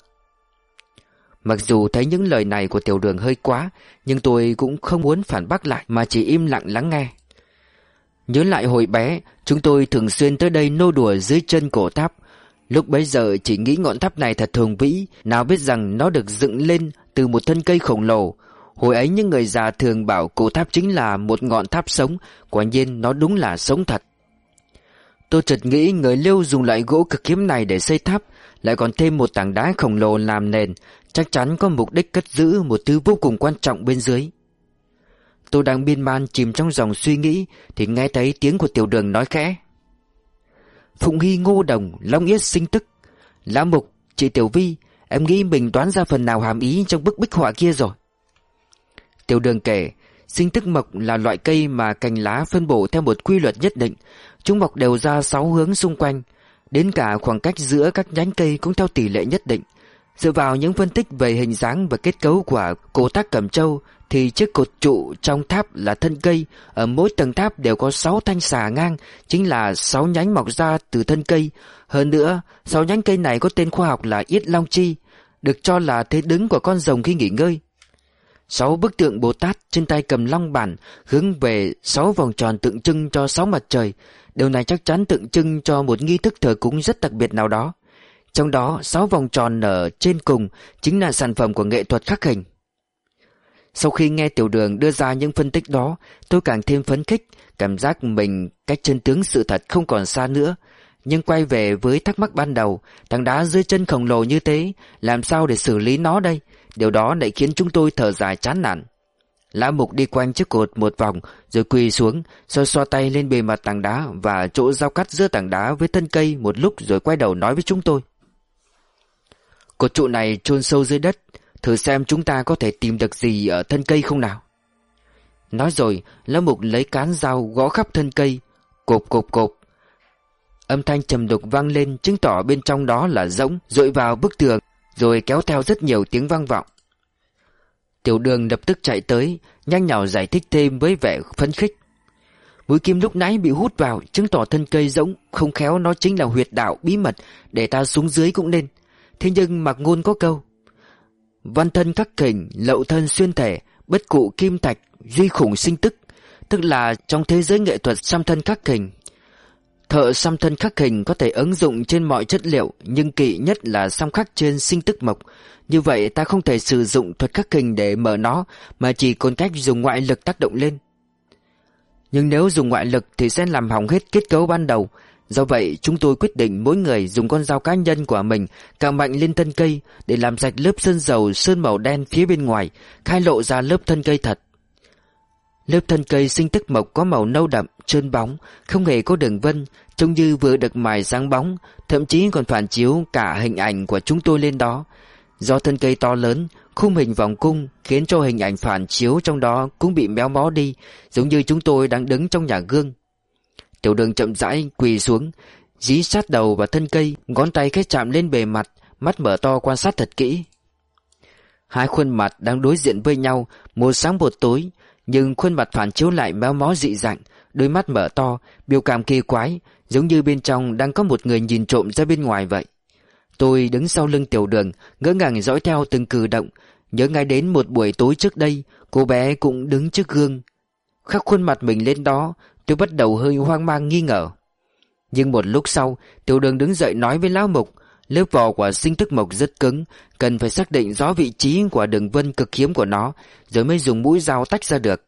Mặc dù thấy những lời này của tiểu đường hơi quá, nhưng tôi cũng không muốn phản bác lại mà chỉ im lặng lắng nghe. Nhớ lại hồi bé, chúng tôi thường xuyên tới đây nô đùa dưới chân cổ tháp. Lúc bấy giờ chỉ nghĩ ngọn tháp này thật thường vĩ, nào biết rằng nó được dựng lên từ một thân cây khổng lồ, Hồi ấy những người già thường bảo cổ tháp chính là một ngọn tháp sống, quả nhiên nó đúng là sống thật. Tôi chợt nghĩ người Liêu dùng loại gỗ cực hiếm này để xây tháp, lại còn thêm một tảng đá khổng lồ làm nền, chắc chắn có mục đích cất giữ một thứ vô cùng quan trọng bên dưới. Tôi đang biên man chìm trong dòng suy nghĩ thì nghe thấy tiếng của tiểu đường nói khẽ. Phụng Hy Ngô Đồng, Long Yết sinh tức. Lão Mục, chị Tiểu Vi, em nghĩ mình đoán ra phần nào hàm ý trong bức bích họa kia rồi. Tiểu đường kể, sinh tức mộc là loại cây mà cành lá phân bổ theo một quy luật nhất định. Chúng mọc đều ra sáu hướng xung quanh. Đến cả khoảng cách giữa các nhánh cây cũng theo tỷ lệ nhất định. Dựa vào những phân tích về hình dáng và kết cấu của cổ tác cẩm châu thì chiếc cột trụ trong tháp là thân cây, ở mỗi tầng tháp đều có 6 thanh xà ngang, chính là 6 nhánh mọc ra từ thân cây. Hơn nữa, 6 nhánh cây này có tên khoa học là Yết Long Chi, được cho là thế đứng của con rồng khi nghỉ ngơi. Sáu bức tượng Bồ Tát trên tay cầm long bản hướng về sáu vòng tròn tượng trưng cho sáu mặt trời. Điều này chắc chắn tượng trưng cho một nghi thức thờ cúng rất đặc biệt nào đó. Trong đó, sáu vòng tròn ở trên cùng chính là sản phẩm của nghệ thuật khắc hình. Sau khi nghe tiểu đường đưa ra những phân tích đó, tôi càng thêm phấn khích, cảm giác mình cách chân tướng sự thật không còn xa nữa. Nhưng quay về với thắc mắc ban đầu, thằng đá dưới chân khổng lồ như thế, làm sao để xử lý nó đây? Điều đó lại khiến chúng tôi thở dài chán nản. Lã mục đi quanh chiếc cột một vòng rồi quỳ xuống, xoa xoa tay lên bề mặt tảng đá và chỗ giao cắt giữa tảng đá với thân cây một lúc rồi quay đầu nói với chúng tôi. Cột trụ này chôn sâu dưới đất, thử xem chúng ta có thể tìm được gì ở thân cây không nào. Nói rồi, Lâm mục lấy cán dao gõ khắp thân cây, cộp cộp cộp. Âm thanh trầm đục vang lên chứng tỏ bên trong đó là rỗng, rội vào bức tường rồi kéo theo rất nhiều tiếng vang vọng. Tiểu đường lập tức chạy tới, nhanh nhào giải thích thêm với vẻ phấn khích. Mũi kim lúc nãy bị hút vào, chứng tỏ thân cây rỗng, không khéo nó chính là huyệt đạo bí mật, để ta xuống dưới cũng nên. Thế nhưng mặc ngôn có câu. Văn thân khắc kình, lậu thân xuyên thể, bất cụ kim thạch, duy khủng sinh tức. Tức là trong thế giới nghệ thuật xăm thân khắc kình, Thợ xăm thân khắc hình có thể ứng dụng trên mọi chất liệu, nhưng kỵ nhất là xăm khắc trên sinh tức mộc. Như vậy ta không thể sử dụng thuật khắc hình để mở nó, mà chỉ còn cách dùng ngoại lực tác động lên. Nhưng nếu dùng ngoại lực thì sẽ làm hỏng hết kết cấu ban đầu. Do vậy, chúng tôi quyết định mỗi người dùng con dao cá nhân của mình cào mạnh lên thân cây để làm sạch lớp sơn dầu sơn màu đen phía bên ngoài, khai lộ ra lớp thân cây thật. Lớp thân cây sinh tức mộc có màu nâu đậm, trơn bóng, không hề có đường vân, trông như vừa được mài sáng bóng, thậm chí còn phản chiếu cả hình ảnh của chúng tôi lên đó. Do thân cây to lớn, khung hình vòng cung khiến cho hình ảnh phản chiếu trong đó cũng bị méo mó đi, giống như chúng tôi đang đứng trong nhà gương. Tiểu đường chậm rãi quỳ xuống, dí sát đầu vào thân cây, ngón tay khẽ chạm lên bề mặt, mắt mở to quan sát thật kỹ. Hai khuôn mặt đang đối diện với nhau, một sáng một tối, nhưng khuôn mặt phản chiếu lại méo mó dị dạng, đôi mắt mở to, biểu cảm kỳ quái, giống như bên trong đang có một người nhìn trộm ra bên ngoài vậy. Tôi đứng sau lưng tiểu đường, ngỡ ngàng dõi theo từng cử động, nhớ ngay đến một buổi tối trước đây, cô bé cũng đứng trước gương. Khắc khuôn mặt mình lên đó, tôi bắt đầu hơi hoang mang nghi ngờ. Nhưng một lúc sau, tiểu đường đứng dậy nói với lão mục, lớp vỏ của sinh thức mộc rất cứng, cần phải xác định rõ vị trí của đường vân cực hiếm của nó, rồi mới dùng mũi dao tách ra được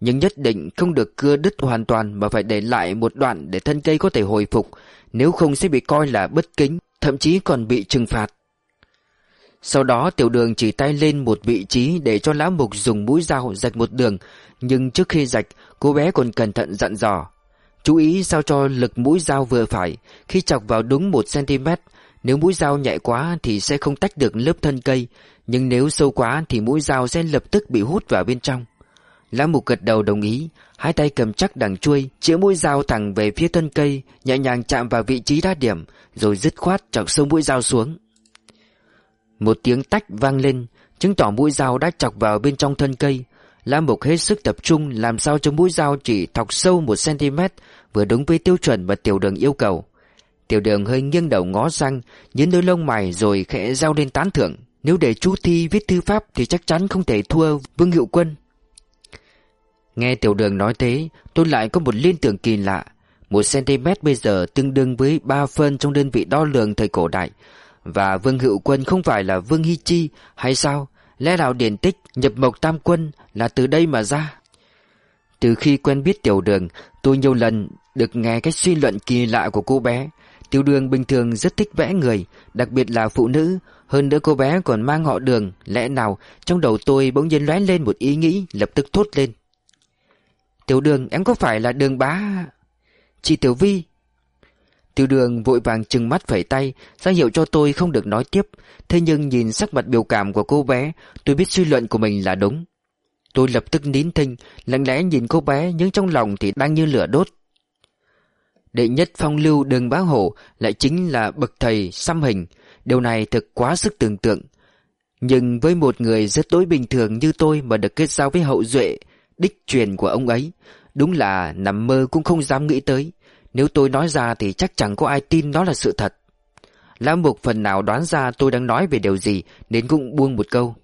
nhưng nhất định không được cưa đứt hoàn toàn mà phải để lại một đoạn để thân cây có thể hồi phục, nếu không sẽ bị coi là bất kính, thậm chí còn bị trừng phạt. Sau đó tiểu đường chỉ tay lên một vị trí để cho lão mục dùng mũi dao rạch một đường Nhưng trước khi rạch cô bé còn cẩn thận dặn dò, Chú ý sao cho lực mũi dao vừa phải. Khi chọc vào đúng 1cm Nếu mũi dao nhạy quá thì sẽ không tách được lớp thân cây, Nhưng nếu sâu quá thì mũi dao sẽ lập tức bị hút vào bên trong. Lá mục gật đầu đồng ý, Hai tay cầm chắc đằng chuôi, Chĩa mũi dao thẳng về phía thân cây, Nhẹ nhàng chạm vào vị trí đa điểm, Rồi dứt khoát chọc sâu mũi dao xuống. Một tiếng tách vang lên, Chứng tỏ mũi dao đã chọc vào bên trong thân cây Lam Mục hết sức tập trung làm sao cho mũi dao chỉ thọc sâu một cm vừa đúng với tiêu chuẩn mà tiểu đường yêu cầu. Tiểu đường hơi nghiêng đầu ngó sang, nhấn đôi lông mày rồi khẽ giao lên tán thưởng. Nếu để chú Thi viết thư pháp thì chắc chắn không thể thua Vương Hiệu Quân. Nghe tiểu đường nói thế, tôi lại có một liên tưởng kỳ lạ. Một cm bây giờ tương đương với ba phân trong đơn vị đo lường thời cổ đại. Và Vương Hữu Quân không phải là Vương Hy Chi hay sao? Lẽ nào điển tích nhập mộc tam quân là từ đây mà ra? Từ khi quen biết tiểu đường, tôi nhiều lần được nghe cái suy luận kỳ lạ của cô bé. Tiểu đường bình thường rất thích vẽ người, đặc biệt là phụ nữ. Hơn nữa cô bé còn mang họ đường, lẽ nào trong đầu tôi bỗng nhiên lóe lên một ý nghĩ lập tức thốt lên. Tiểu đường em có phải là đường bá... Chị Tiểu Vi Tiểu đường vội vàng chừng mắt phẩy tay, ra hiệu cho tôi không được nói tiếp. Thế nhưng nhìn sắc mặt biểu cảm của cô bé, Tôi biết suy luận của mình là đúng. Tôi lập tức nín thinh, Lặng lẽ nhìn cô bé nhưng trong lòng thì đang như lửa đốt. Đệ nhất phong lưu đường bá hổ Lại chính là bậc thầy xăm hình. Điều này thật quá sức tưởng tượng. Nhưng với một người rất tối bình thường như tôi Mà được kết giao với hậu duệ, Đích truyền của ông ấy, Đúng là nằm mơ cũng không dám nghĩ tới. Nếu tôi nói ra thì chắc chẳng có ai tin đó là sự thật. Lão Mục phần nào đoán ra tôi đang nói về điều gì, Nên cũng buông một câu.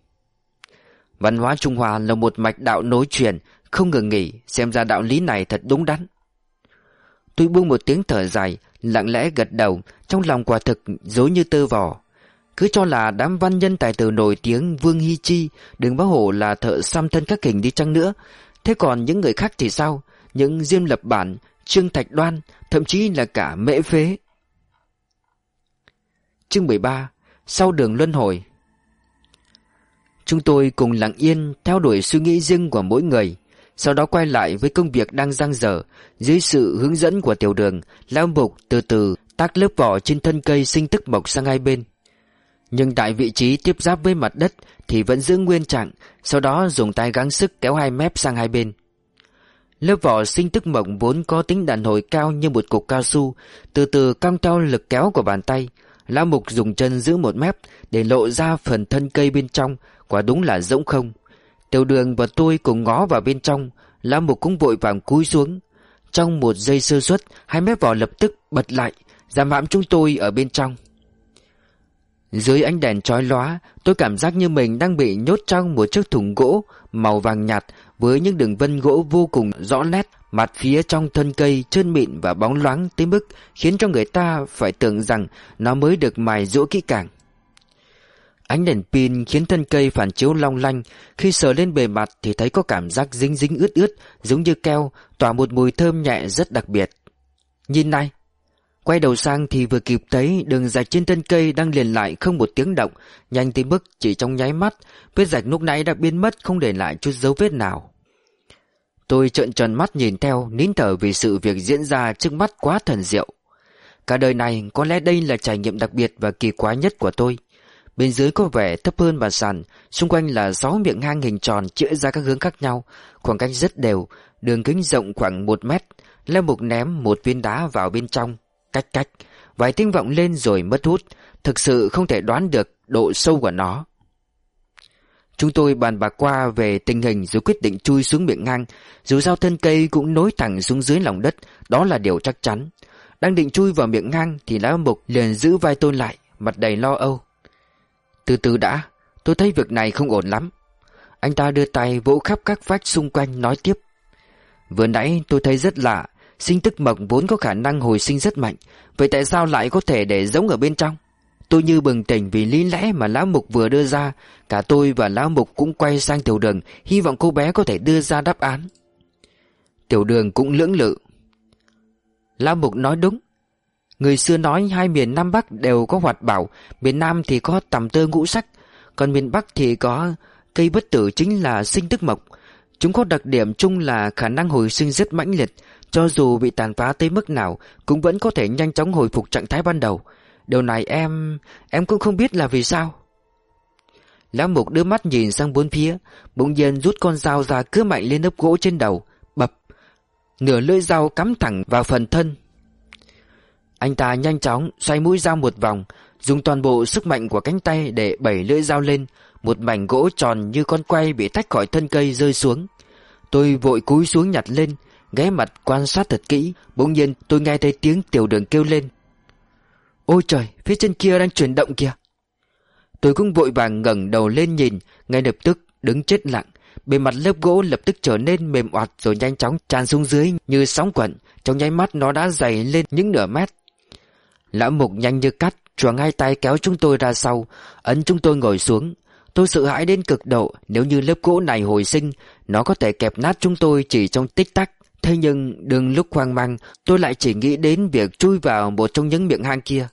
Văn hóa Trung Hoa là một mạch đạo nối truyền, Không ngừng nghỉ, Xem ra đạo lý này thật đúng đắn. Tôi buông một tiếng thở dài, Lặng lẽ gật đầu, Trong lòng quả thực dối như tơ vò. Cứ cho là đám văn nhân tài tử nổi tiếng Vương Hy Chi, Đừng báo hổ là thợ xăm thân các hình đi chăng nữa. Thế còn những người khác thì sao? Những Diêm Lập Bản Trương Thạch Đoan, Thậm chí là cả Mễ Phế. Chương 13 Sau đường luân hồi. Chúng tôi cùng lặng yên theo đuổi suy nghĩ riêng của mỗi người, Sau đó quay lại với công việc đang giang dở Dưới sự hướng dẫn của tiểu đường Lao Mục từ từ tác lớp vỏ trên thân cây sinh tức mộc sang hai bên. Nhưng tại vị trí tiếp giáp với mặt đất Thì vẫn giữ nguyên trạng, Sau đó dùng tay gắng sức kéo hai mép sang hai bên. Lớp vỏ sinh tức mộng vốn có tính đàn hồi cao như một cục cao su, Từ từ căng theo lực kéo của bàn tay. Lão Mục dùng chân giữ một mép Để lộ ra phần thân cây bên trong, Quả đúng là rỗng không. Tiểu đường và tôi cùng ngó vào bên trong, Lão Mục cũng vội vàng cúi xuống. Trong một giây sơ suất, Hai mép vỏ lập tức bật lại Giảm hãm chúng tôi ở bên trong. Dưới ánh đèn chói lóa, Tôi cảm giác như mình đang bị nhốt trong một chiếc thùng gỗ Màu vàng nhạt với những đường vân gỗ vô cùng rõ nét Mặt phía trong thân cây trơn mịn và bóng loáng tới mức khiến cho người ta phải tưởng rằng nó mới được mài rũa kỹ càng. Ánh đèn pin khiến thân cây phản chiếu long lanh, khi sờ lên bề mặt thì thấy có cảm giác dính dính ướt ướt, giống như keo, tỏa một mùi thơm nhẹ rất đặc biệt. Nhìn này! Quay đầu sang thì vừa kịp thấy đường rạch trên thân cây đang liền lại không một tiếng động, nhanh tới mức chỉ trong nháy mắt, vết rạch lúc nãy đã biến mất không để lại chút dấu vết nào. Tôi trợn tròn mắt nhìn theo, nín thở vì sự việc diễn ra trước mắt quá thần diệu. Cả đời này có lẽ đây là trải nghiệm đặc biệt và kỳ quái nhất của tôi. Bên dưới có vẻ thấp hơn mặt sàn, xung quanh là sáu miệng hang hình tròn chữa ra các hướng khác nhau, khoảng cách rất đều, đường kính rộng khoảng một mét. Leo Mục ném một viên đá vào bên trong, cách cách, vài tiếng vọng lên rồi mất hút, thực sự không thể đoán được độ sâu của nó. Chúng tôi bàn bạc qua về tình hình rồi quyết định chui xuống miệng ngang dù sao thân cây cũng nối thẳng xuống dưới lòng đất, đó là điều chắc chắn. Đang định chui vào miệng ngang thì lão mục liền giữ vai tôi lại, mặt đầy lo âu. Từ từ đã, tôi thấy việc này không ổn lắm. Anh ta đưa tay vỗ khắp các vách xung quanh nói tiếp. Vừa nãy tôi thấy rất lạ, sinh tức mộc vốn có khả năng hồi sinh rất mạnh, vậy tại sao lại có thể để giống ở bên trong? Tôi như bừng tỉnh vì lý lẽ mà Lão Mục vừa đưa ra. Cả tôi và Lão Mục cũng quay sang Tiểu Đường, Hy vọng cô bé có thể đưa ra đáp án. Tiểu Đường cũng lưỡng lự. Lão Mục nói đúng. Người xưa nói hai miền Nam Bắc đều có hoạt bảo Miền Nam thì có tầm tơ ngũ sắc, Còn miền Bắc thì có cây bất tử chính là sinh tức mộc. Chúng có đặc điểm chung là khả năng hồi sinh rất mãnh liệt, Cho dù bị tàn phá tới mức nào, Cũng vẫn có thể nhanh chóng hồi phục trạng thái ban đầu. Điều này em... em cũng không biết là vì sao. Lão Mục đưa mắt nhìn sang bốn phía, Bỗng nhiên rút con dao ra cưa mạnh lên lớp gỗ trên đầu, Bập, Nửa lưỡi dao cắm thẳng vào phần thân. Anh ta nhanh chóng xoay mũi dao một vòng, Dùng toàn bộ sức mạnh của cánh tay để bẩy lưỡi dao lên, Một mảnh gỗ tròn như con quay bị tách khỏi thân cây rơi xuống. Tôi vội cúi xuống nhặt lên, Ghé mặt quan sát thật kỹ, Bỗng nhiên tôi nghe thấy tiếng tiểu đường kêu lên. Ôi trời, phía trên kia đang chuyển động kìa. Tôi cũng vội vàng ngẩng đầu lên nhìn Ngay lập tức đứng chết lặng. Bề mặt lớp gỗ lập tức trở nên mềm oặt Rồi nhanh chóng tràn xuống dưới như sóng quẩn Trong nháy mắt nó đã dày lên những nửa mét. Lão mục nhanh như cắt Choàng hai tay kéo chúng tôi ra sau. Ấn chúng tôi ngồi xuống. Tôi sợ hãi đến cực độ Nếu như lớp gỗ này hồi sinh Nó có thể kẹp nát chúng tôi chỉ trong tích tắc. Thế nhưng đừng lúc hoang mang Tôi lại chỉ nghĩ đến việc chui vào một trong những miệng hang kia.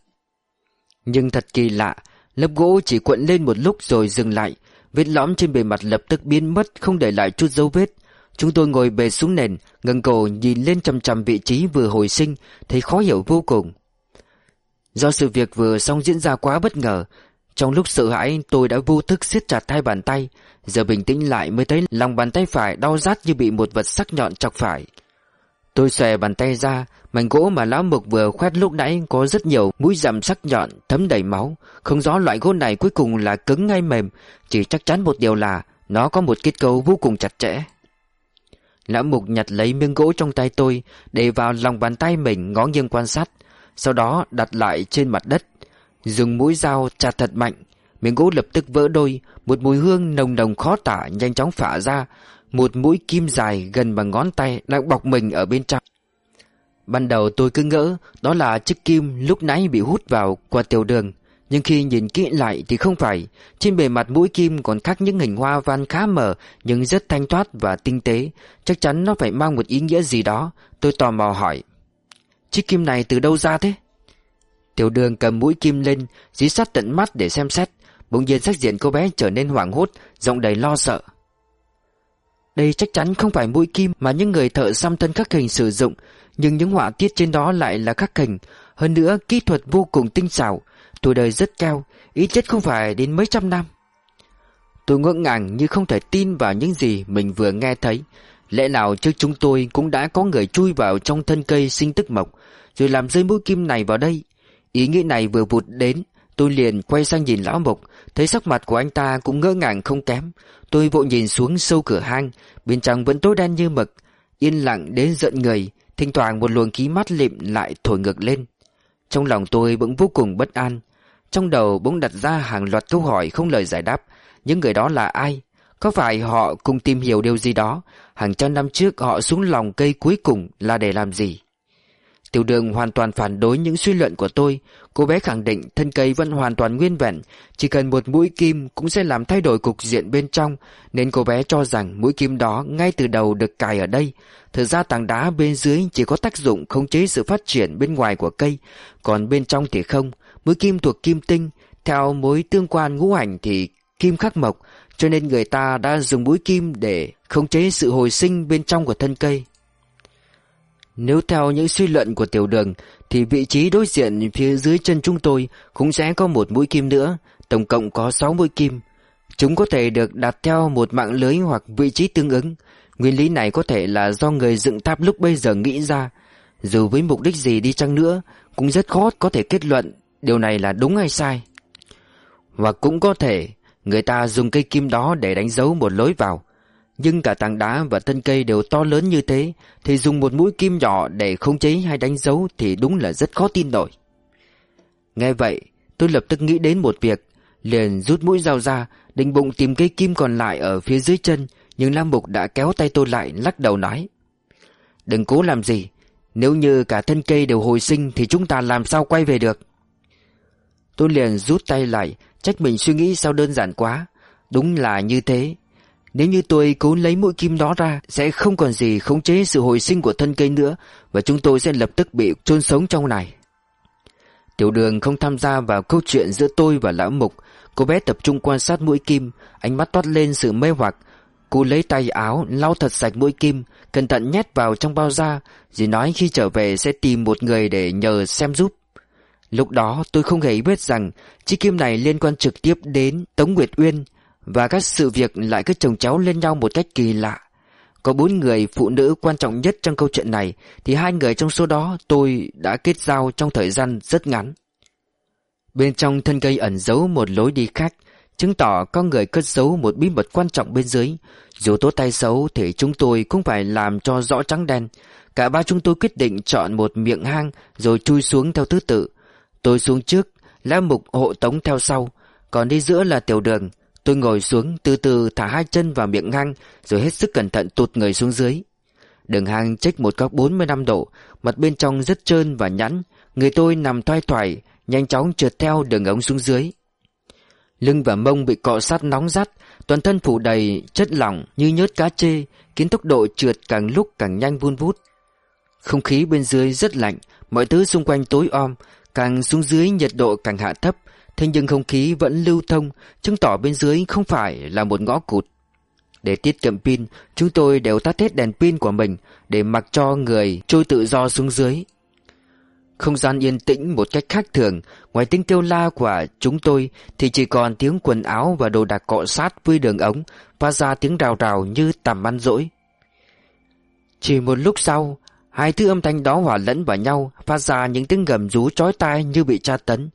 Nhưng thật kỳ lạ, Lớp gỗ chỉ cuộn lên một lúc rồi dừng lại. Vết lõm trên bề mặt lập tức biến mất, Không để lại chút dấu vết. Chúng tôi ngồi bề xuống nền, ngẩng cổ nhìn lên chằm chằm vị trí vừa hồi sinh, Thấy khó hiểu vô cùng. Do sự việc vừa xong diễn ra quá bất ngờ, Trong lúc sợ hãi tôi đã vô thức siết chặt hai bàn tay. Giờ bình tĩnh lại mới thấy lòng bàn tay phải đau rát như bị một vật sắc nhọn chọc phải. Tôi xòe bàn tay ra, Mảnh gỗ mà lão mục vừa khoét lúc nãy có rất nhiều mũi dằm sắc nhọn, thấm đầy máu. Không rõ loại gỗ này cuối cùng là cứng hay mềm, Chỉ chắc chắn một điều là Nó có một kết cấu vô cùng chặt chẽ. Lão mục nhặt lấy miếng gỗ trong tay tôi, Để vào lòng bàn tay mình ngó nghiêng quan sát, Sau đó đặt lại trên mặt đất. Dùng mũi dao chặt thật mạnh, Miếng gỗ lập tức vỡ đôi, Một mùi hương nồng nồng khó tả nhanh chóng phả ra một mũi kim dài gần bằng ngón tay đang bọc mình ở bên trong. Ban đầu tôi cứ ngỡ đó là chiếc kim lúc nãy bị hút vào qua tiểu đường, Nhưng khi nhìn kỹ lại thì không phải. Trên bề mặt mũi kim còn khắc những hình hoa văn khá mờ, Nhưng rất thanh thoát và tinh tế. Chắc chắn nó phải mang một ý nghĩa gì đó, Tôi tò mò hỏi. Chiếc kim này từ đâu ra thế? Tiểu đường cầm mũi kim lên, Dí sát tận mắt để xem xét. Bỗng nhiên sắc diện cô bé trở nên hoảng hốt, Giọng đầy lo sợ. Đây chắc chắn không phải mũi kim Mà những người thợ xăm thân khắc hình sử dụng, Nhưng những họa tiết trên đó lại là khắc hình. Hơn nữa, kỹ thuật vô cùng tinh xảo, Tuổi đời rất cao, Ít nhất không phải đến mấy trăm năm. Tôi ngỡ ngàng như không thể tin vào những gì mình vừa nghe thấy. Lẽ nào trước chúng tôi cũng đã có người chui vào trong thân cây sinh tức mộc, Rồi làm rơi mũi kim này vào đây? Ý nghĩ này vừa vụt đến, Tôi liền quay sang nhìn lão mục Thấy sắc mặt của anh ta cũng ngỡ ngàng không kém Tôi vội nhìn xuống sâu cửa hang, Bên trong vẫn tối đen như mực, Yên lặng đến giận người, Thỉnh thoảng một luồng khí mát lịm lại thổi ngược lên Trong lòng tôi vẫn vô cùng bất an, Trong đầu bỗng đặt ra hàng loạt câu hỏi không lời giải đáp Những người đó là ai? Có phải họ cùng tìm hiểu điều gì đó Hàng trăm năm trước họ xuống lòng cây cuối cùng là để làm gì? Tiểu đường hoàn toàn phản đối những suy luận của tôi. Cô bé khẳng định thân cây vẫn hoàn toàn nguyên vẹn. Chỉ cần một mũi kim cũng sẽ làm thay đổi cục diện bên trong, Nên cô bé cho rằng mũi kim đó ngay từ đầu được cài ở đây. Thực ra tảng đá bên dưới chỉ có tác dụng khống chế sự phát triển bên ngoài của cây, Còn bên trong thì không. Mũi kim thuộc kim tinh. Theo mối tương quan ngũ hành thì kim khắc mộc, Cho nên người ta đã dùng mũi kim để khống chế sự hồi sinh bên trong của thân cây nếu theo những suy luận của tiểu đường, Thì vị trí đối diện phía dưới chân chúng tôi Cũng sẽ có một mũi kim nữa, Tổng cộng có 6 mũi kim. Chúng có thể được đặt theo một mạng lưới hoặc vị trí tương ứng. Nguyên lý này có thể là do người dựng tháp lúc bây giờ nghĩ ra. Dù với mục đích gì đi chăng nữa, Cũng rất khó có thể kết luận Điều này là đúng hay sai. Hoặc cũng có thể, Người ta dùng cây kim đó để đánh dấu một lối vào nhưng cả tảng đá và thân cây đều to lớn như thế, Thì dùng một mũi kim nhỏ để khống chế hay đánh dấu Thì đúng là rất khó tin nổi. Nghe vậy, tôi lập tức nghĩ đến một việc, Liền rút mũi dao ra, Định bụng tìm cây kim còn lại ở phía dưới chân, Nhưng Lam Mục đã kéo tay tôi lại, lắc đầu nói, Đừng cố làm gì, Nếu như cả thân cây đều hồi sinh Thì chúng ta làm sao quay về được? Tôi liền rút tay lại, Trách mình suy nghĩ sao đơn giản quá. Đúng là như thế nếu như tôi cố lấy mũi kim đó ra, Sẽ không còn gì khống chế sự hồi sinh của thân cây nữa, Và chúng tôi sẽ lập tức bị chôn sống trong này. Tiểu đường không tham gia vào câu chuyện giữa tôi và lão mục. Cô bé tập trung quan sát mũi kim, Ánh mắt toát lên sự mê hoặc. Cô lấy tay áo, lau thật sạch mũi kim, Cẩn thận nhét vào trong bao da Dì nói khi trở về sẽ tìm một người để nhờ xem giúp. Lúc đó, tôi không hề biết rằng Chiếc kim này liên quan trực tiếp đến Tống Nguyệt Uyên. Và các sự việc lại cứ chồng chéo lên nhau một cách kỳ lạ. Có bốn người phụ nữ quan trọng nhất trong câu chuyện này, Thì hai người trong số đó tôi đã kết giao trong thời gian rất ngắn. Bên trong thân cây ẩn giấu một lối đi khác, Chứng tỏ có người cất giấu một bí mật quan trọng bên dưới. Dù tốt tay xấu thì chúng tôi cũng phải làm cho rõ trắng đen. Cả ba chúng tôi quyết định chọn một miệng hang Rồi chui xuống theo thứ tự. Tôi xuống trước, lá mục hộ tống theo sau, Còn đi giữa là tiểu đường. Tôi ngồi xuống, từ từ thả hai chân vào miệng hang, Rồi hết sức cẩn thận tụt người xuống dưới. Đường hang chếch một góc 45 độ, Mặt bên trong rất trơn và nhẵn. Người tôi nằm thoai thoải, Nhanh chóng trượt theo đường ống xuống dưới. Lưng và mông bị cọ sát nóng rát, Toàn thân phủ đầy chất lỏng như nhớt cá chê, Khiến tốc độ trượt càng lúc càng nhanh vun vút. Không khí bên dưới rất lạnh, Mọi thứ xung quanh tối om, Càng xuống dưới nhiệt độ càng hạ thấp Thế nhưng không khí vẫn lưu thông, Chứng tỏ bên dưới không phải là một ngõ cụt. Để tiết kiệm pin, Chúng tôi đều tắt hết đèn pin của mình Để mặc cho người trôi tự do xuống dưới. Không gian yên tĩnh một cách khác thường, Ngoài tiếng kêu la của chúng tôi Thì chỉ còn tiếng quần áo và đồ đạc cọ sát với đường ống, Phát ra tiếng rào rào như tầm ăn rỗi Chỉ một lúc sau, Hai thứ âm thanh đó hòa lẫn vào nhau, Phát ra những tiếng gầm rú chói tai như bị tra tấn.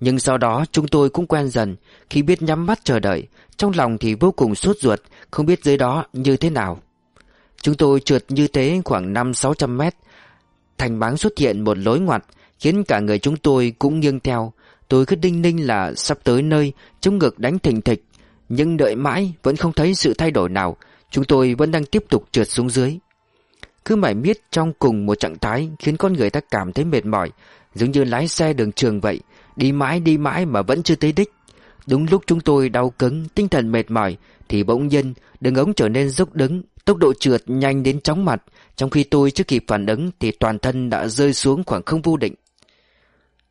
Nhưng sau đó chúng tôi cũng quen dần. Khi biết nhắm mắt chờ đợi, Trong lòng thì vô cùng sốt ruột, Không biết dưới đó như thế nào. Chúng tôi trượt như thế khoảng 5-600 mét. Thành báng xuất hiện một lối ngoặt, Khiến cả người chúng tôi cũng nghiêng theo. Tôi cứ đinh ninh là sắp tới nơi, Chống ngực đánh thình thịch. Nhưng đợi mãi, vẫn không thấy sự thay đổi nào. Chúng tôi vẫn đang tiếp tục trượt xuống dưới. Cứ mãi miết trong cùng một trạng thái Khiến con người ta cảm thấy mệt mỏi, Giống như lái xe đường trường vậy. Đi mãi đi mãi mà vẫn chưa tới đích. Đúng lúc chúng tôi đau cứng, Tinh thần mệt mỏi, Thì bỗng nhiên đường ống trở nên dốc đứng, Tốc độ trượt nhanh đến chóng mặt. Trong khi tôi chưa kịp phản ứng, Thì toàn thân đã rơi xuống khoảng không vô định.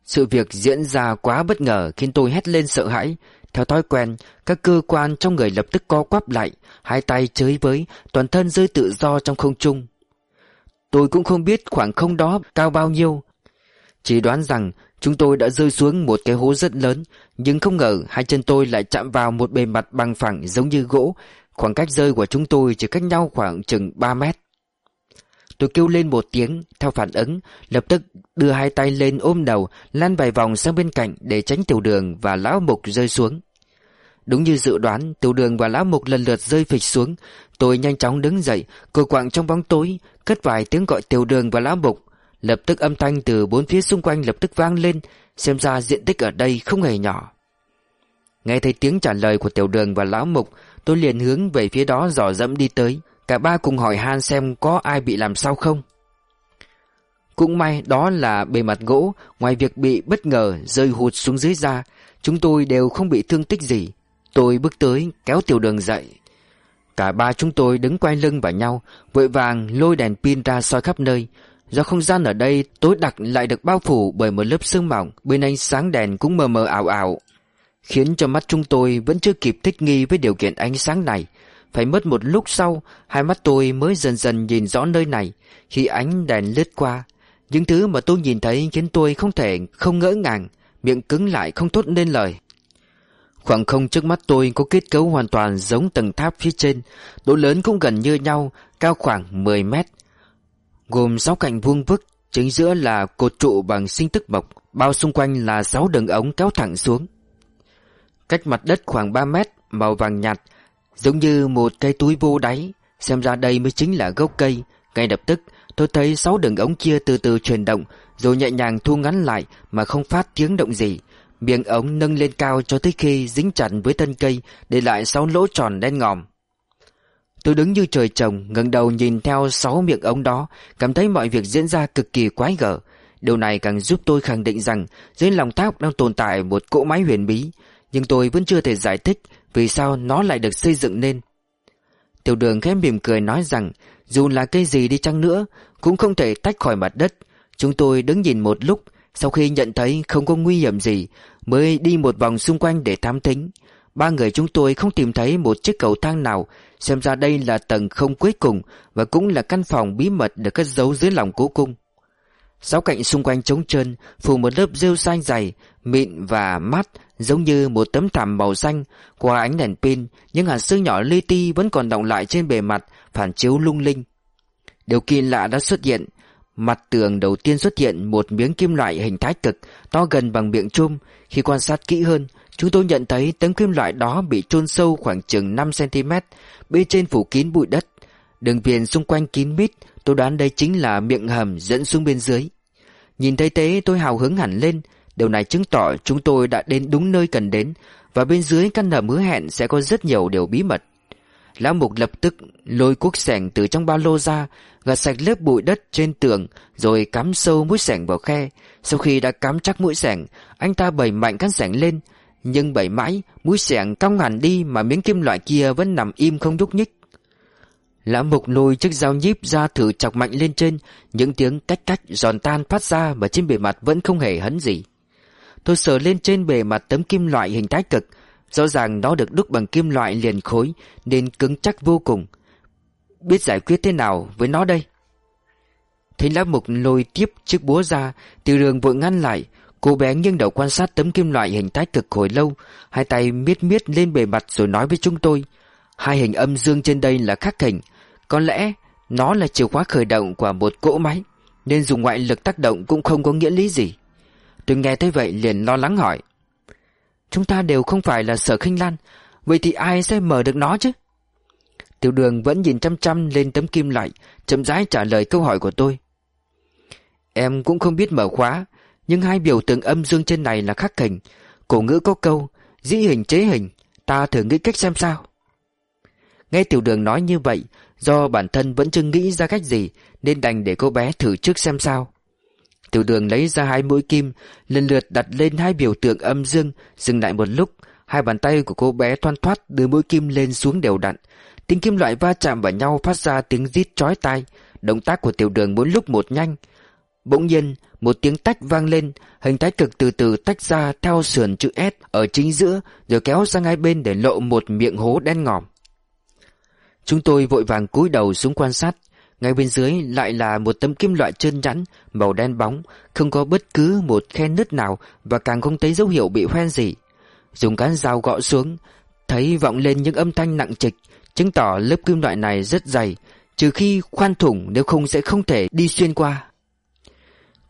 Sự việc diễn ra quá bất ngờ, Khiến tôi hét lên sợ hãi. Theo thói quen, Các cơ quan trong người lập tức co quắp lại, Hai tay chới với, Toàn thân rơi tự do trong không trung. Tôi cũng không biết khoảng không đó cao bao nhiêu. Chỉ đoán rằng Chúng tôi đã rơi xuống một cái hố rất lớn Nhưng không ngờ hai chân tôi lại chạm vào một bề mặt bằng phẳng giống như gỗ Khoảng cách rơi của chúng tôi chỉ cách nhau khoảng chừng 3 mét. Tôi kêu lên một tiếng, theo phản ứng, lập tức đưa hai tay lên ôm đầu, lan vài vòng sang bên cạnh để tránh tiểu đường và lão mục rơi xuống. Đúng như dự đoán, tiểu đường và lão mục lần lượt rơi phịch xuống. Tôi nhanh chóng đứng dậy, Cười quạng trong bóng tối, cất vài tiếng gọi tiểu đường và lão mục. Lập tức âm thanh từ bốn phía xung quanh lập tức vang lên, xem ra diện tích ở đây không hề nhỏ. Nghe thấy tiếng trả lời của tiểu đường và lão mục, Tôi liền hướng về phía đó dò dẫm đi tới. Cả ba cùng hỏi han xem có ai bị làm sao không. Cũng may đó là bề mặt gỗ Ngoài việc bị bất ngờ rơi hụt xuống dưới da Chúng tôi đều không bị thương tích gì. Tôi bước tới kéo tiểu đường dậy. Cả ba chúng tôi đứng quay lưng vào nhau Vội vàng lôi đèn pin ra soi khắp nơi. Do không gian ở đây tối đặc lại được bao phủ bởi một lớp sương mỏng Bên ánh sáng đèn cũng mờ mờ ảo ảo khiến cho mắt chúng tôi vẫn chưa kịp thích nghi với điều kiện ánh sáng này. Phải mất một lúc sau, hai mắt tôi mới dần dần nhìn rõ nơi này, khi ánh đèn lướt qua. Những thứ mà tôi nhìn thấy khiến tôi không thể không ngỡ ngàng, miệng cứng lại không thốt nên lời. Khoảng không trước mắt tôi có kết cấu hoàn toàn giống tầng tháp phía trên, độ lớn cũng gần như nhau, cao khoảng 10 mét. Gồm 6 cạnh vuông vức, chính giữa là cột trụ bằng sinh tức bọc, bao xung quanh là 6 đường ống kéo thẳng xuống. Cách mặt đất khoảng 3 mét Màu vàng nhạt Giống như một cây túi vô đáy. Xem ra đây mới chính là gốc cây. Ngay lập tức tôi thấy sáu đường ống kia từ từ chuyển động Rồi nhẹ nhàng thu ngắn lại Mà không phát tiếng động gì. Miệng ống nâng lên cao cho tới khi dính chặt với thân cây Để lại sáu lỗ tròn đen ngòm. Tôi đứng như trời trồng, ngẩng đầu nhìn theo sáu miệng ống đó, Cảm thấy mọi việc diễn ra cực kỳ quái gở Điều này càng giúp tôi khẳng định rằng, Dưới lòng tháp đang tồn tại một cỗ máy huyền bí, nhưng tôi vẫn chưa thể giải thích vì sao nó lại được xây dựng nên. Tiểu đường khẽ mỉm cười nói rằng, dù là cây gì đi chăng nữa, cũng không thể tách khỏi mặt đất. Chúng tôi đứng nhìn một lúc, sau khi nhận thấy không có nguy hiểm gì, Mới đi một vòng xung quanh để thám thính Ba người chúng tôi không tìm thấy một chiếc cầu thang nào. Xem ra đây là tầng không cuối cùng Và cũng là căn phòng bí mật được cất giấu dưới lòng cố cung. Sáu cạnh xung quanh trống trơn Phủ một lớp rêu xanh dày, Mịn và mát, Giống như một tấm thảm màu xanh. Qua ánh đèn pin, Những hạt sương nhỏ li ti vẫn còn động lại trên bề mặt, Phản chiếu lung linh. Điều kỳ lạ đã xuất hiện. Mặt tường đầu tiên xuất hiện một miếng kim loại hình thái cực, To gần bằng miệng chum. Khi quan sát kỹ hơn Chúng tôi nhận thấy tấm kim loại đó bị chôn sâu khoảng chừng 5cm Bên trên phủ kín bụi đất. Đường viền xung quanh kín mít, Tôi đoán đây chính là miệng hầm dẫn xuống bên dưới. Nhìn thấy thế, tôi hào hứng hẳn lên. Điều này chứng tỏ chúng tôi đã đến đúng nơi cần đến, Và bên dưới căn hầm hứa hẹn sẽ có rất nhiều điều bí mật. Lão Mục lập tức lôi cuốc sẻng từ trong ba lô ra, Gạt sạch lớp bụi đất trên tường, Rồi cắm sâu mũi sẻng vào khe. Sau khi đã cắm chắc mũi sẻng, Anh ta bẩy mạnh căn sẻng lên nhưng bảy mãi, Mũi sẻng cong hẳn đi Mà miếng kim loại kia vẫn nằm im không nhúc nhích. Lão Mục lôi chiếc dao nhíp ra thử chọc mạnh lên trên, Những tiếng cách cách giòn tan phát ra Mà trên bề mặt vẫn không hề hấn gì. Tôi sờ lên trên bề mặt tấm kim loại hình thái cực, Rõ ràng nó được đúc bằng kim loại liền khối, Nên cứng chắc vô cùng. Biết giải quyết thế nào với nó đây? Thấy lão mục lôi tiếp chiếc búa ra, Tiểu đường vội ngăn lại Cô bé nghiêng đầu quan sát tấm kim loại hình thái cực hồi lâu, Hai tay miết miết lên bề mặt rồi nói với chúng tôi, Hai hình âm dương trên đây là khắc hình, Có lẽ nó là chìa khóa khởi động của một cỗ máy, Nên dùng ngoại lực tác động cũng không có nghĩa lý gì. Tôi nghe thấy vậy liền lo lắng hỏi, Chúng ta đều không phải là sở khinh lan, Vậy thì ai sẽ mở được nó chứ? Tiểu đường vẫn nhìn chăm chăm lên tấm kim loại, Chậm rãi trả lời câu hỏi của tôi, Em cũng không biết mở khóa nhưng hai biểu tượng âm dương trên này là khắc hình. Cổ ngữ có câu, Dĩ hình chế hình, Ta thử nghĩ cách xem sao. Nghe tiểu đường nói như vậy, Do bản thân vẫn chưa nghĩ ra cách gì, Nên đành để cô bé thử trước xem sao. Tiểu đường lấy ra hai mũi kim, Lần lượt đặt lên hai biểu tượng âm dương, Dừng lại một lúc. Hai bàn tay của cô bé thoăn thoát đưa mũi kim lên xuống đều đặn. Tiếng kim loại va chạm vào nhau phát ra tiếng rít chói tai. Động tác của tiểu đường mỗi lúc một nhanh. Bỗng nhiên một tiếng tách vang lên Hình thái cực từ từ tách ra theo sườn chữ S ở chính giữa Rồi kéo sang hai bên để lộ một miệng hố đen ngòm Chúng tôi vội vàng cúi đầu xuống quan sát ngay bên dưới lại là một tấm kim loại trơn nhẵn, màu đen bóng, không có bất cứ một khe nứt nào và càng không thấy dấu hiệu bị hoen gì. Dùng cán dao gõ xuống, thấy vọng lên những âm thanh nặng trịch, chứng tỏ lớp kim loại này rất dày, trừ khi khoan thủng nếu không sẽ không thể đi xuyên qua.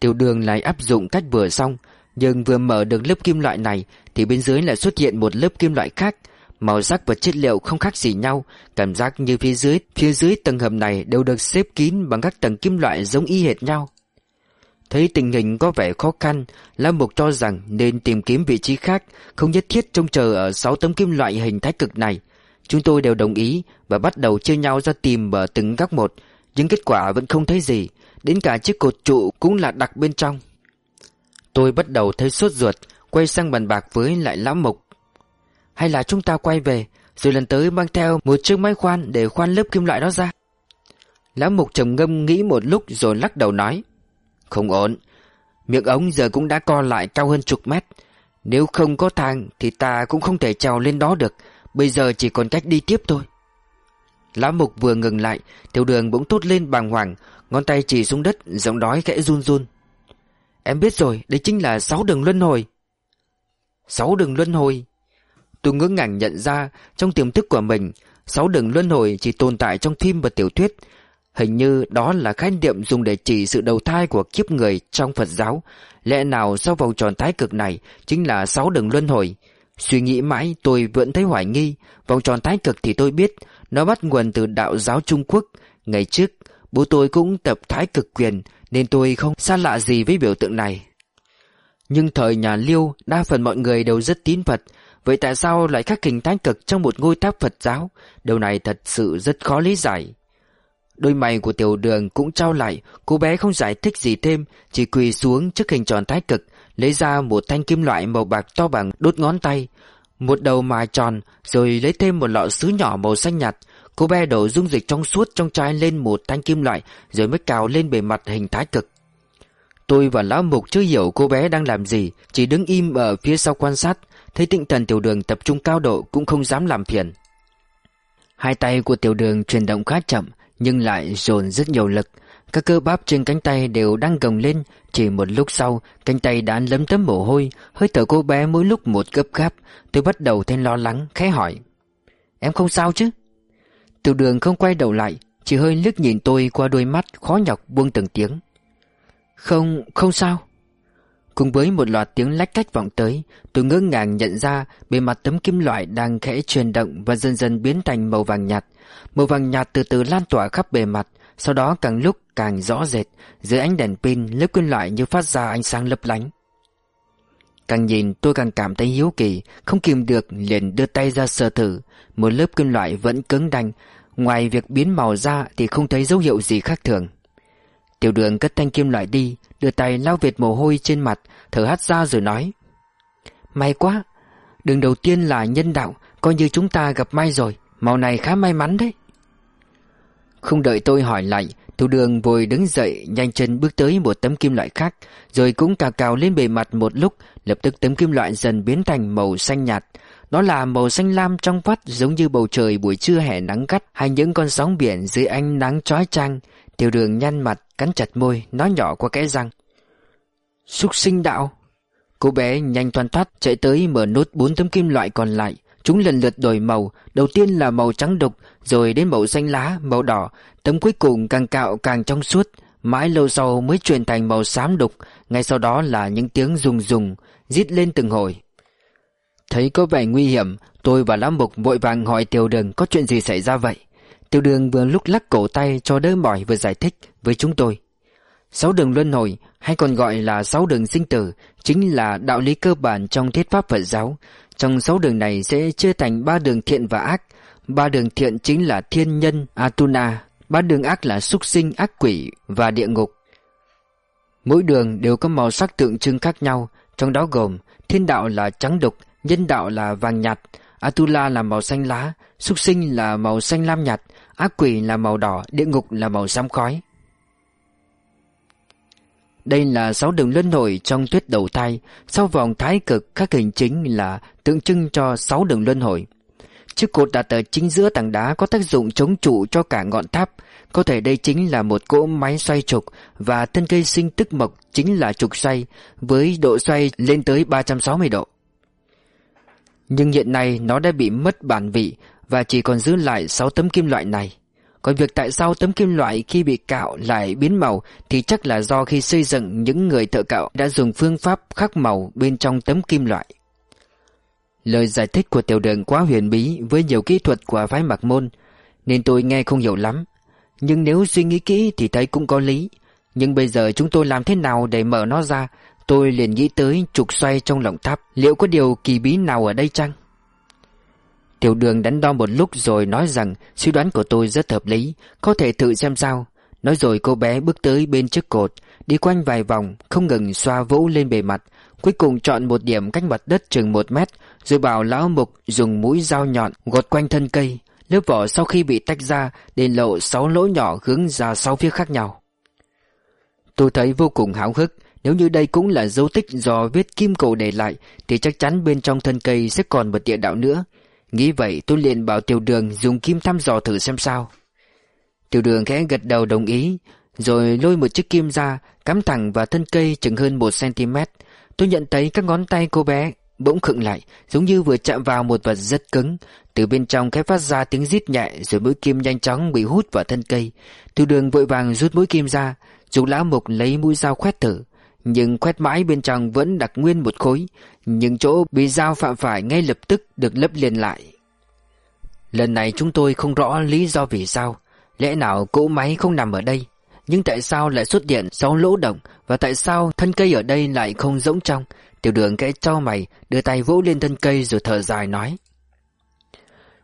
Tiểu đường lại áp dụng cách vừa xong, nhưng vừa mở được lớp kim loại này thì bên dưới lại xuất hiện một lớp kim loại khác, Màu sắc và chất liệu không khác gì nhau Cảm giác như phía dưới Phía dưới tầng hầm này đều được xếp kín Bằng các tầng kim loại giống y hệt nhau. Thấy tình hình có vẻ khó khăn Lam Mục cho rằng nên tìm kiếm vị trí khác Không nhất thiết trông chờ ở 6 tấm kim loại hình thái cực này. Chúng tôi đều đồng ý Và bắt đầu chia nhau ra tìm ở từng góc một. Nhưng kết quả vẫn không thấy gì, Đến cả chiếc cột trụ cũng là đặc bên trong. Tôi bắt đầu thấy sốt ruột, Quay sang bàn bạc với lại lão Mục hay là chúng ta quay về, Rồi lần tới mang theo một chiếc máy khoan Để khoan lớp kim loại đó ra? Lão mục trầm ngâm nghĩ một lúc Rồi lắc đầu nói, Không ổn, Miệng ống giờ cũng đã co lại cao hơn chục mét. Nếu không có thang Thì ta cũng không thể trèo lên đó được, Bây giờ chỉ còn cách đi tiếp thôi. Lão mục vừa ngừng lại, Tiểu đường bỗng tốt lên bàng hoàng, Ngón tay chỉ xuống đất, Giọng đói khẽ run run. Em biết rồi, Đây chính là sáu đường luân hồi. Sáu đường luân hồi? Tôi ngưỡng ngàng nhận ra, trong tiềm thức của mình, Sáu đường luân hồi chỉ tồn tại trong phim và tiểu thuyết. Hình như đó là khái niệm dùng để chỉ sự đầu thai của kiếp người trong Phật giáo. Lẽ nào sau vòng tròn thái cực này chính là sáu đường luân hồi? Suy nghĩ mãi, tôi vẫn thấy hoài nghi. Vòng tròn thái cực thì tôi biết nó bắt nguồn từ đạo giáo Trung Quốc Ngày trước bố tôi cũng tập thái cực quyền Nên tôi không xa lạ gì với biểu tượng này Nhưng thời nhà Liêu Đa phần mọi người đều rất tín Phật Vậy tại sao lại khắc hình thái cực trong một ngôi tháp Phật giáo? Điều này thật sự rất khó lý giải. Đôi mày của tiểu đường cũng trao lại, cô bé không giải thích gì thêm, chỉ quỳ xuống trước hình tròn thái cực, lấy ra một thanh kim loại màu bạc to bằng đốt ngón tay, một đầu mài tròn, rồi lấy thêm một lọ sứ nhỏ màu xanh nhạt. Cô bé đổ dung dịch trong suốt trong chai lên một thanh kim loại, rồi mới cào lên bề mặt hình thái cực. Tôi và Lão Mục chưa hiểu cô bé đang làm gì Chỉ đứng im ở phía sau quan sát Thấy tinh thần tiểu đường tập trung cao độ Cũng không dám làm phiền Hai tay của tiểu đường chuyển động khá chậm Nhưng lại dồn rất nhiều lực các cơ bắp trên cánh tay đều đang gồng lên. Chỉ một lúc sau Cánh tay đã lấm tấm mồ hôi. Hơi thở cô bé mỗi lúc một gấp gáp. Tôi bắt đầu thêm lo lắng khẽ hỏi. Em không sao chứ? Tiểu đường không quay đầu lại. Chỉ hơi liếc nhìn tôi qua đôi mắt khó nhọc buông từng tiếng. Không, không sao. Cùng với một loạt tiếng lách cách vọng tới Tôi ngỡ ngàng nhận ra Bề mặt tấm kim loại đang khẽ chuyển động Và dần dần biến thành màu vàng nhạt. Màu vàng nhạt từ từ lan tỏa khắp bề mặt. Sau đó càng lúc càng rõ rệt, Dưới ánh đèn pin, lớp kim loại như phát ra ánh sáng lấp lánh. Càng nhìn, tôi càng cảm thấy hiếu kỳ, Không kìm được liền đưa tay ra sờ thử. Một lớp kim loại vẫn cứng đanh, Ngoài việc biến màu ra Thì không thấy dấu hiệu gì khác thường. Tiểu đường cất thanh kim loại đi, Đưa tay lau vệt mồ hôi trên mặt, Thở hắt ra rồi nói, May quá, Đường đầu tiên là nhân đạo, Coi như chúng ta gặp may rồi, Màu này khá may mắn đấy. Không đợi tôi hỏi lại Thủ đường vội đứng dậy, Nhanh chân bước tới một tấm kim loại khác, Rồi cũng cào cào lên bề mặt một lúc, Lập tức tấm kim loại dần biến thành màu xanh nhạt. Nó là màu xanh lam trong vắt, Giống như bầu trời buổi trưa hè nắng gắt, Hay những con sóng biển dưới ánh nắng chói chang. Tiểu đường nhăn mặt, Cắn chặt môi, Nói nhỏ qua kẽ răng. Xúc sinh đạo. Cô bé nhanh toan thoát chạy tới mở nút bốn tấm kim loại còn lại. Chúng lần lượt đổi màu. Đầu tiên là màu trắng đục Rồi đến màu xanh lá, màu đỏ. Tấm cuối cùng càng cạo càng trong suốt. Mãi lâu sau mới chuyển thành màu xám đục. Ngay sau đó là những tiếng rùng rùng Rít lên từng hồi. Thấy có vẻ nguy hiểm Tôi và Lão Mục vội vàng hỏi Tiểu Đường Có chuyện gì xảy ra vậy. Tiểu Đường vừa lúc lắc cổ tay cho đỡ mỏi vừa giải thích với chúng tôi. Sáu đường luân hồi hay còn gọi là sáu đường sinh tử chính là đạo lý cơ bản trong thiết pháp Phật giáo. Trong sáu đường này sẽ chia thành ba đường thiện và ác. Ba đường thiện chính là thiên nhân, Atuna. Ba đường ác là súc sinh, ác quỷ và địa ngục. Mỗi đường đều có màu sắc tượng trưng khác nhau, trong đó gồm thiên đạo là trắng đục, nhân đạo là vàng nhạt, Atula là màu xanh lá, súc sinh là màu xanh lam nhạt, ác quỷ là màu đỏ, địa ngục là màu xám khói. Đây là sáu đường luân hồi trong tuyết đầu thai, sau vòng thái cực các hình chính là tượng trưng cho sáu đường luân hồi. Chiếc cột đặt ở chính giữa tảng đá có tác dụng chống trụ cho cả ngọn tháp, có thể đây chính là một cỗ máy xoay trục và thân cây sinh tức mộc chính là trục xoay với độ xoay lên tới 360 độ. Nhưng hiện nay nó đã bị mất bản vị và chỉ còn giữ lại 6 tấm kim loại này. Còn việc tại sao tấm kim loại khi bị cạo lại biến màu thì chắc là do khi xây dựng, những người thợ cạo đã dùng phương pháp khắc màu bên trong tấm kim loại. Lời giải thích của tiểu đường quá huyền bí với nhiều kỹ thuật của phái mặc môn, nên tôi nghe không hiểu lắm. Nhưng nếu suy nghĩ kỹ thì thấy cũng có lý. Nhưng bây giờ chúng tôi làm thế nào để mở nó ra Tôi liền nghĩ tới trục xoay trong lồng tháp Liệu có điều kỳ bí nào ở đây chăng Tiểu đường đánh đo một lúc rồi nói rằng suy đoán của tôi rất hợp lý, có thể thử xem sao. Nói rồi cô bé bước tới bên chiếc cột, đi quanh vài vòng, không ngừng xoa vỗ lên bề mặt. Cuối cùng chọn một điểm cách mặt đất chừng một mét, rồi bảo lão mục dùng mũi dao nhọn gọt quanh thân cây. Lớp vỏ sau khi bị tách ra, để lộ sáu lỗ nhỏ hướng ra sáu phía khác nhau. Tôi thấy vô cùng háo hức, nếu như đây cũng là dấu tích do viết kim cổ để lại, thì chắc chắn bên trong thân cây sẽ còn một địa đạo nữa. Nghĩ vậy tôi liền bảo tiểu đường dùng kim thăm dò thử xem sao. Tiểu đường khẽ gật đầu đồng ý, Rồi lôi một chiếc kim ra, Cắm thẳng vào thân cây chừng hơn 1cm Tôi nhận thấy các ngón tay cô bé Bỗng khựng lại, Giống như vừa chạm vào một vật rất cứng. Từ bên trong khẽ phát ra tiếng rít nhẹ, Rồi mũi kim nhanh chóng bị hút vào thân cây. Tiểu đường vội vàng rút mũi kim ra Dùng lão mục lấy mũi dao khoét thử nhưng quét mãi bên trong vẫn đặt nguyên một khối Những chỗ bị dao phạm phải ngay lập tức được lấp liền lại. Lần này chúng tôi không rõ lý do vì sao, Lẽ nào cỗ máy không nằm ở đây? Nhưng tại sao lại xuất hiện sáu lỗ động Và tại sao thân cây ở đây lại không rỗng trong? Tiểu đường kẽ cho mày, Đưa tay vỗ lên thân cây rồi thở dài nói.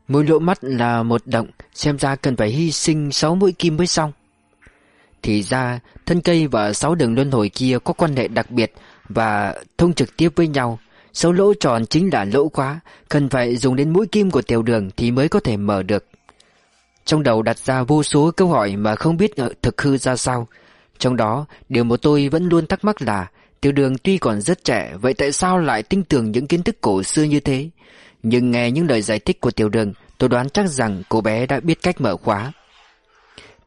Mỗi lỗ mắt là một động, Xem ra cần phải hy sinh sáu mũi kim mới xong thì ra thân cây và sáu đường luân hồi kia có quan hệ đặc biệt Và thông trực tiếp với nhau. Sáu lỗ tròn chính là lỗ khóa Cần phải dùng đến mũi kim của tiểu đường Thì mới có thể mở được. Trong đầu đặt ra vô số câu hỏi Mà không biết thực hư ra sao. Trong đó, điều mà tôi vẫn luôn thắc mắc là Tiểu đường tuy còn rất trẻ Vậy tại sao lại tin tưởng những kiến thức cổ xưa như thế? Nhưng nghe những lời giải thích của tiểu đường Tôi đoán chắc rằng cô bé đã biết cách mở khóa.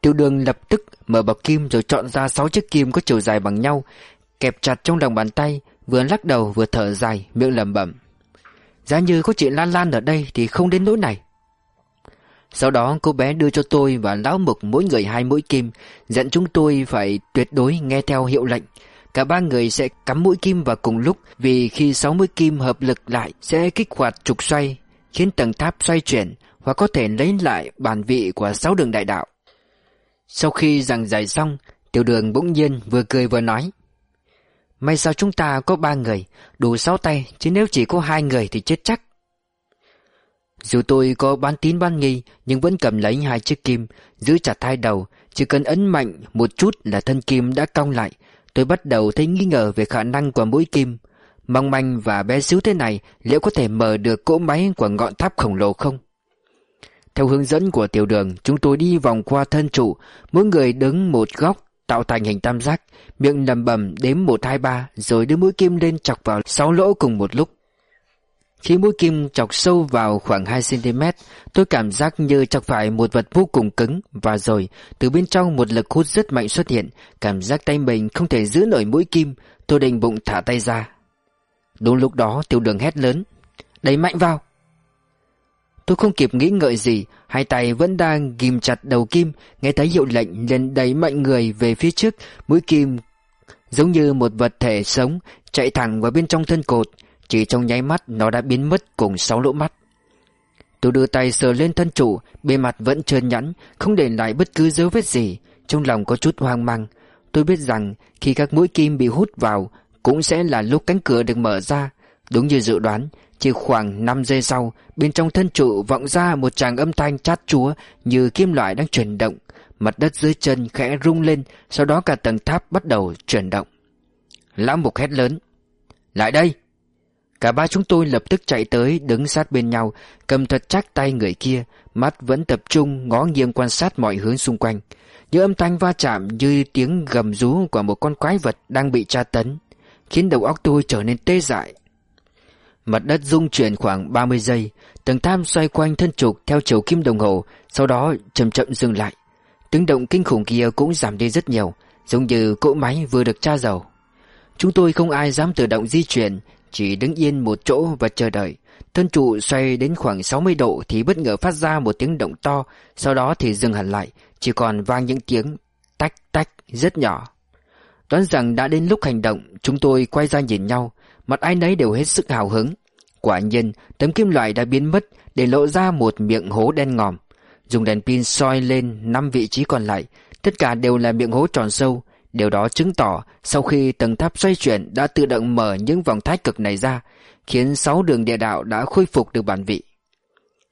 Tiểu đường lập tức mở bọc kim Rồi chọn ra 6 chiếc kim có chiều dài bằng nhau, Kẹp chặt trong lòng bàn tay, Vừa lắc đầu vừa thở dài, Miệng lẩm bẩm. Giá như có chị Lan Lan ở đây Thì không đến nỗi này. Sau đó cô bé đưa cho tôi và lão mục mỗi người hai mũi kim, Dặn chúng tôi phải tuyệt đối nghe theo hiệu lệnh. Cả ba người sẽ cắm mũi kim vào cùng lúc, Vì khi sáu mũi kim hợp lực lại Sẽ kích hoạt trục xoay, Khiến tầng tháp xoay chuyển Hoặc có thể lấy lại bản vị của sáu đường đại đạo. Sau khi giảng giải xong, Tiểu đường bỗng nhiên vừa cười vừa nói. May sao chúng ta có ba người, Đủ sáu tay, Chứ nếu chỉ có hai người thì chết chắc. Dù tôi có bán tín bán nghi, Nhưng vẫn cầm lấy hai chiếc kim, Giữ chặt hai đầu, Chỉ cần ấn mạnh một chút là thân kim đã cong lại. Tôi bắt đầu thấy nghi ngờ về khả năng của mũi kim. Mong manh và bé xíu thế này, Liệu có thể mở được cỗ máy của ngọn tháp khổng lồ không? Theo hướng dẫn của tiểu đường Chúng tôi đi vòng qua thân trụ Mỗi người đứng một góc Tạo thành hình tam giác Miệng lầm bầm đếm một hai ba Rồi đưa mũi kim lên chọc vào sáu lỗ cùng một lúc khi mũi kim chọc sâu vào khoảng 2cm, tôi cảm giác như chọc phải một vật vô cùng cứng và rồi từ bên trong một lực hút rất mạnh xuất hiện, cảm giác tay mình không thể giữ nổi mũi kim, tôi định bụng thả tay ra. Đúng lúc đó tiểu đường hét lớn, đẩy mạnh vào. Tôi không kịp nghĩ ngợi gì, hai tay vẫn đang ghim chặt đầu kim, nghe thấy hiệu lệnh liền đẩy mạnh người về phía trước, mũi kim giống như một vật thể sống chạy thẳng vào bên trong thân cột. Chỉ trong nháy mắt nó đã biến mất cùng sáu lỗ mắt. Tôi đưa tay sờ lên thân chủ Bề mặt vẫn trơn nhẵn Không để lại bất cứ dấu vết gì. Trong lòng có chút hoang mang. Tôi biết rằng khi các mũi kim bị hút vào Cũng sẽ là lúc cánh cửa được mở ra. Đúng như dự đoán chỉ khoảng 5 giây sau, Bên trong thân trụ vọng ra một tràng âm thanh chát chúa Như kim loại đang chuyển động. Mặt đất dưới chân khẽ rung lên, Sau đó cả tầng tháp bắt đầu chuyển động. Lão mục hét lớn, Lại đây! Cả ba chúng tôi lập tức chạy tới, đứng sát bên nhau, Cầm thật chắc tay người kia, Mắt vẫn tập trung, ngó nghiêng quan sát mọi hướng xung quanh. Những âm thanh va chạm như tiếng gầm rú của một con quái vật đang bị tra tấn, Khiến đầu óc tôi trở nên tê dại. Mặt đất rung chuyển khoảng 30 giây, Tầng tham xoay quanh thân trục theo chiều kim đồng hồ, Sau đó chậm chậm dừng lại. Tiếng động kinh khủng kia cũng giảm đi rất nhiều, Giống như cỗ máy vừa được tra dầu. Chúng tôi không ai dám tự động di chuyển, chỉ đứng yên một chỗ và chờ đợi. Thân trụ xoay đến khoảng 60 độ Thì bất ngờ phát ra một tiếng động to, Sau đó thì dừng hẳn lại, Chỉ còn vang những tiếng tách tách rất nhỏ. Đoán rằng đã đến lúc hành động, Chúng tôi quay ra nhìn nhau. Mặt ai nấy đều hết sức hào hứng Quả nhiên tấm kim loại đã biến mất Để lộ ra một miệng hố đen ngòm Dùng đèn pin soi lên năm vị trí còn lại Tất cả đều là miệng hố tròn sâu Điều đó chứng tỏ sau khi tầng tháp xoay chuyển đã tự động mở những vòng thái cực này ra, khiến sáu đường địa đạo đã khôi phục được bản vị.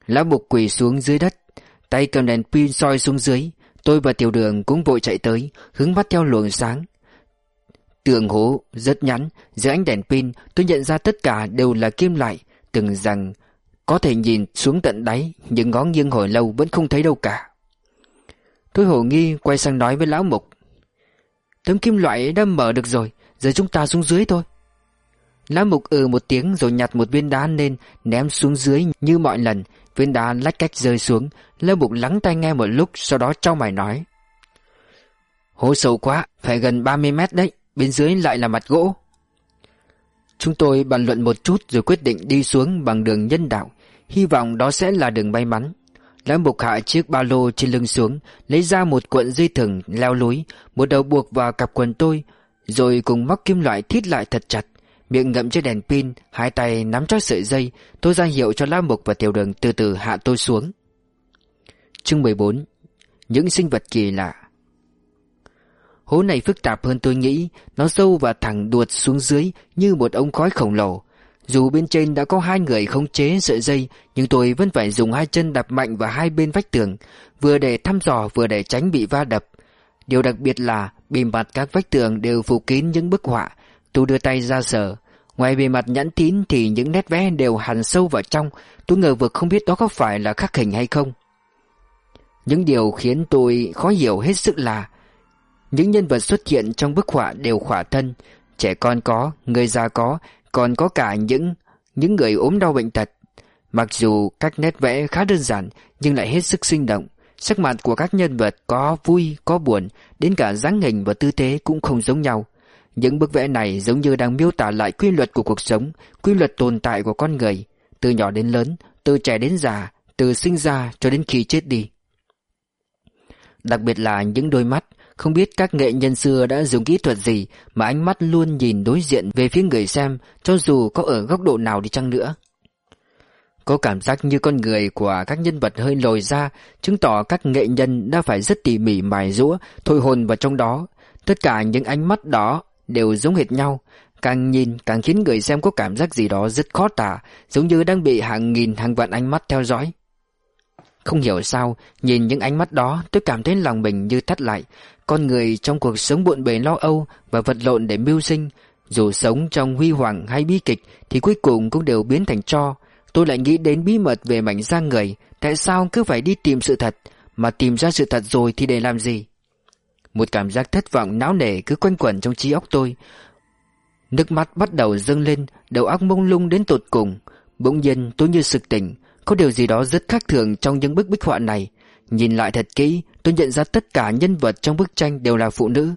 Lão Mục quỳ xuống dưới đất, tay cầm đèn pin soi xuống dưới, tôi và tiểu đường cũng vội chạy tới, hướng mắt theo luồng sáng. Tượng hố rất nhắn, dưới ánh đèn pin tôi nhận ra tất cả đều là kim loại, từng rằng có thể nhìn xuống tận đáy, nhưng ngó nghiêng hồi lâu vẫn không thấy đâu cả. Tôi hồ nghi quay sang nói với lão mục. Tấm kim loại đã mở được rồi Giờ chúng ta xuống dưới thôi. Lão mục ừ một tiếng rồi nhặt một viên đá lên Ném xuống dưới như mọi lần. Viên đá lách cách rơi xuống lão mục lắng tai nghe một lúc Sau đó trao mày nói. Hố sâu quá Phải gần 30 mét đấy. Bên dưới lại là mặt gỗ. Chúng tôi bàn luận một chút Rồi quyết định đi xuống bằng đường nhân đạo. Hy vọng đó sẽ là đường may mắn. Lão Mục hạ chiếc ba lô trên lưng xuống, Lấy ra một cuộn dây thừng, leo lối. Một đầu buộc vào cặp quần tôi, Rồi cùng móc kim loại thít lại thật chặt. Miệng ngậm chiếc đèn pin, Hai tay nắm chắc sợi dây. Tôi ra hiệu cho Lão Mục và Tiểu Đường từ từ hạ tôi xuống. Chương 14 Những sinh vật kỳ lạ. Hố này phức tạp hơn tôi nghĩ. Nó sâu và thẳng đuột xuống dưới, Như một ống khói khổng lồ. Dù bên trên đã có hai người khống chế sợi dây, Nhưng tôi vẫn phải dùng hai chân đạp mạnh vào hai bên vách tường, Vừa để thăm dò vừa để tránh bị va đập. Điều đặc biệt là, bề mặt các vách tường đều phủ kín những bức họa. Tôi đưa tay ra sờ. Ngoài bề mặt nhẵn tín thì những nét vẽ đều hằn sâu vào trong. Tôi ngờ vực không biết đó có phải là khắc hình hay không. Những điều khiến tôi khó hiểu hết sức là những nhân vật xuất hiện trong bức họa đều khỏa thân. Trẻ con có, người già có Còn có cả những những người ốm đau bệnh tật. Mặc dù các nét vẽ khá đơn giản Nhưng lại hết sức sinh động. Sắc mặt của các nhân vật có vui, có buồn Đến cả dáng hình và tư thế cũng không giống nhau. Những bức vẽ này giống như đang miêu tả lại quy luật của cuộc sống Quy luật tồn tại của con người Từ nhỏ đến lớn, từ trẻ đến già Từ sinh ra cho đến khi chết đi. Đặc biệt là những đôi mắt không biết các nghệ nhân xưa đã dùng kỹ thuật gì Mà ánh mắt luôn nhìn đối diện về phía người xem, Cho dù có ở góc độ nào đi chăng nữa. Có cảm giác như con người của các nhân vật hơi lồi ra, Chứng tỏ các nghệ nhân đã phải rất tỉ mỉ mài rũa Thôi hồn vào trong đó. Tất cả những ánh mắt đó đều giống hệt nhau, Càng nhìn càng khiến người xem có cảm giác gì đó rất khó tả, Giống như đang bị hàng nghìn hàng vạn ánh mắt theo dõi. Không hiểu sao, Nhìn những ánh mắt đó, tôi cảm thấy lòng mình như thắt lại con người trong cuộc sống bộn bề lo âu Và vật lộn để mưu sinh, Dù sống trong huy hoàng hay bi kịch Thì cuối cùng cũng đều biến thành cho. Tôi lại nghĩ đến bí mật về mảnh da người, Tại sao cứ phải đi tìm sự thật? Mà tìm ra sự thật rồi thì để làm gì? Một cảm giác thất vọng náo nề cứ quanh quẩn trong trí óc tôi. Nước mắt bắt đầu dâng lên, Đầu óc mông lung đến tột cùng. Bỗng nhiên tôi như sực tỉnh, Có điều gì đó rất khác thường trong những bức bích họa này. Nhìn lại thật kỹ Tôi nhận ra tất cả nhân vật trong bức tranh đều là phụ nữ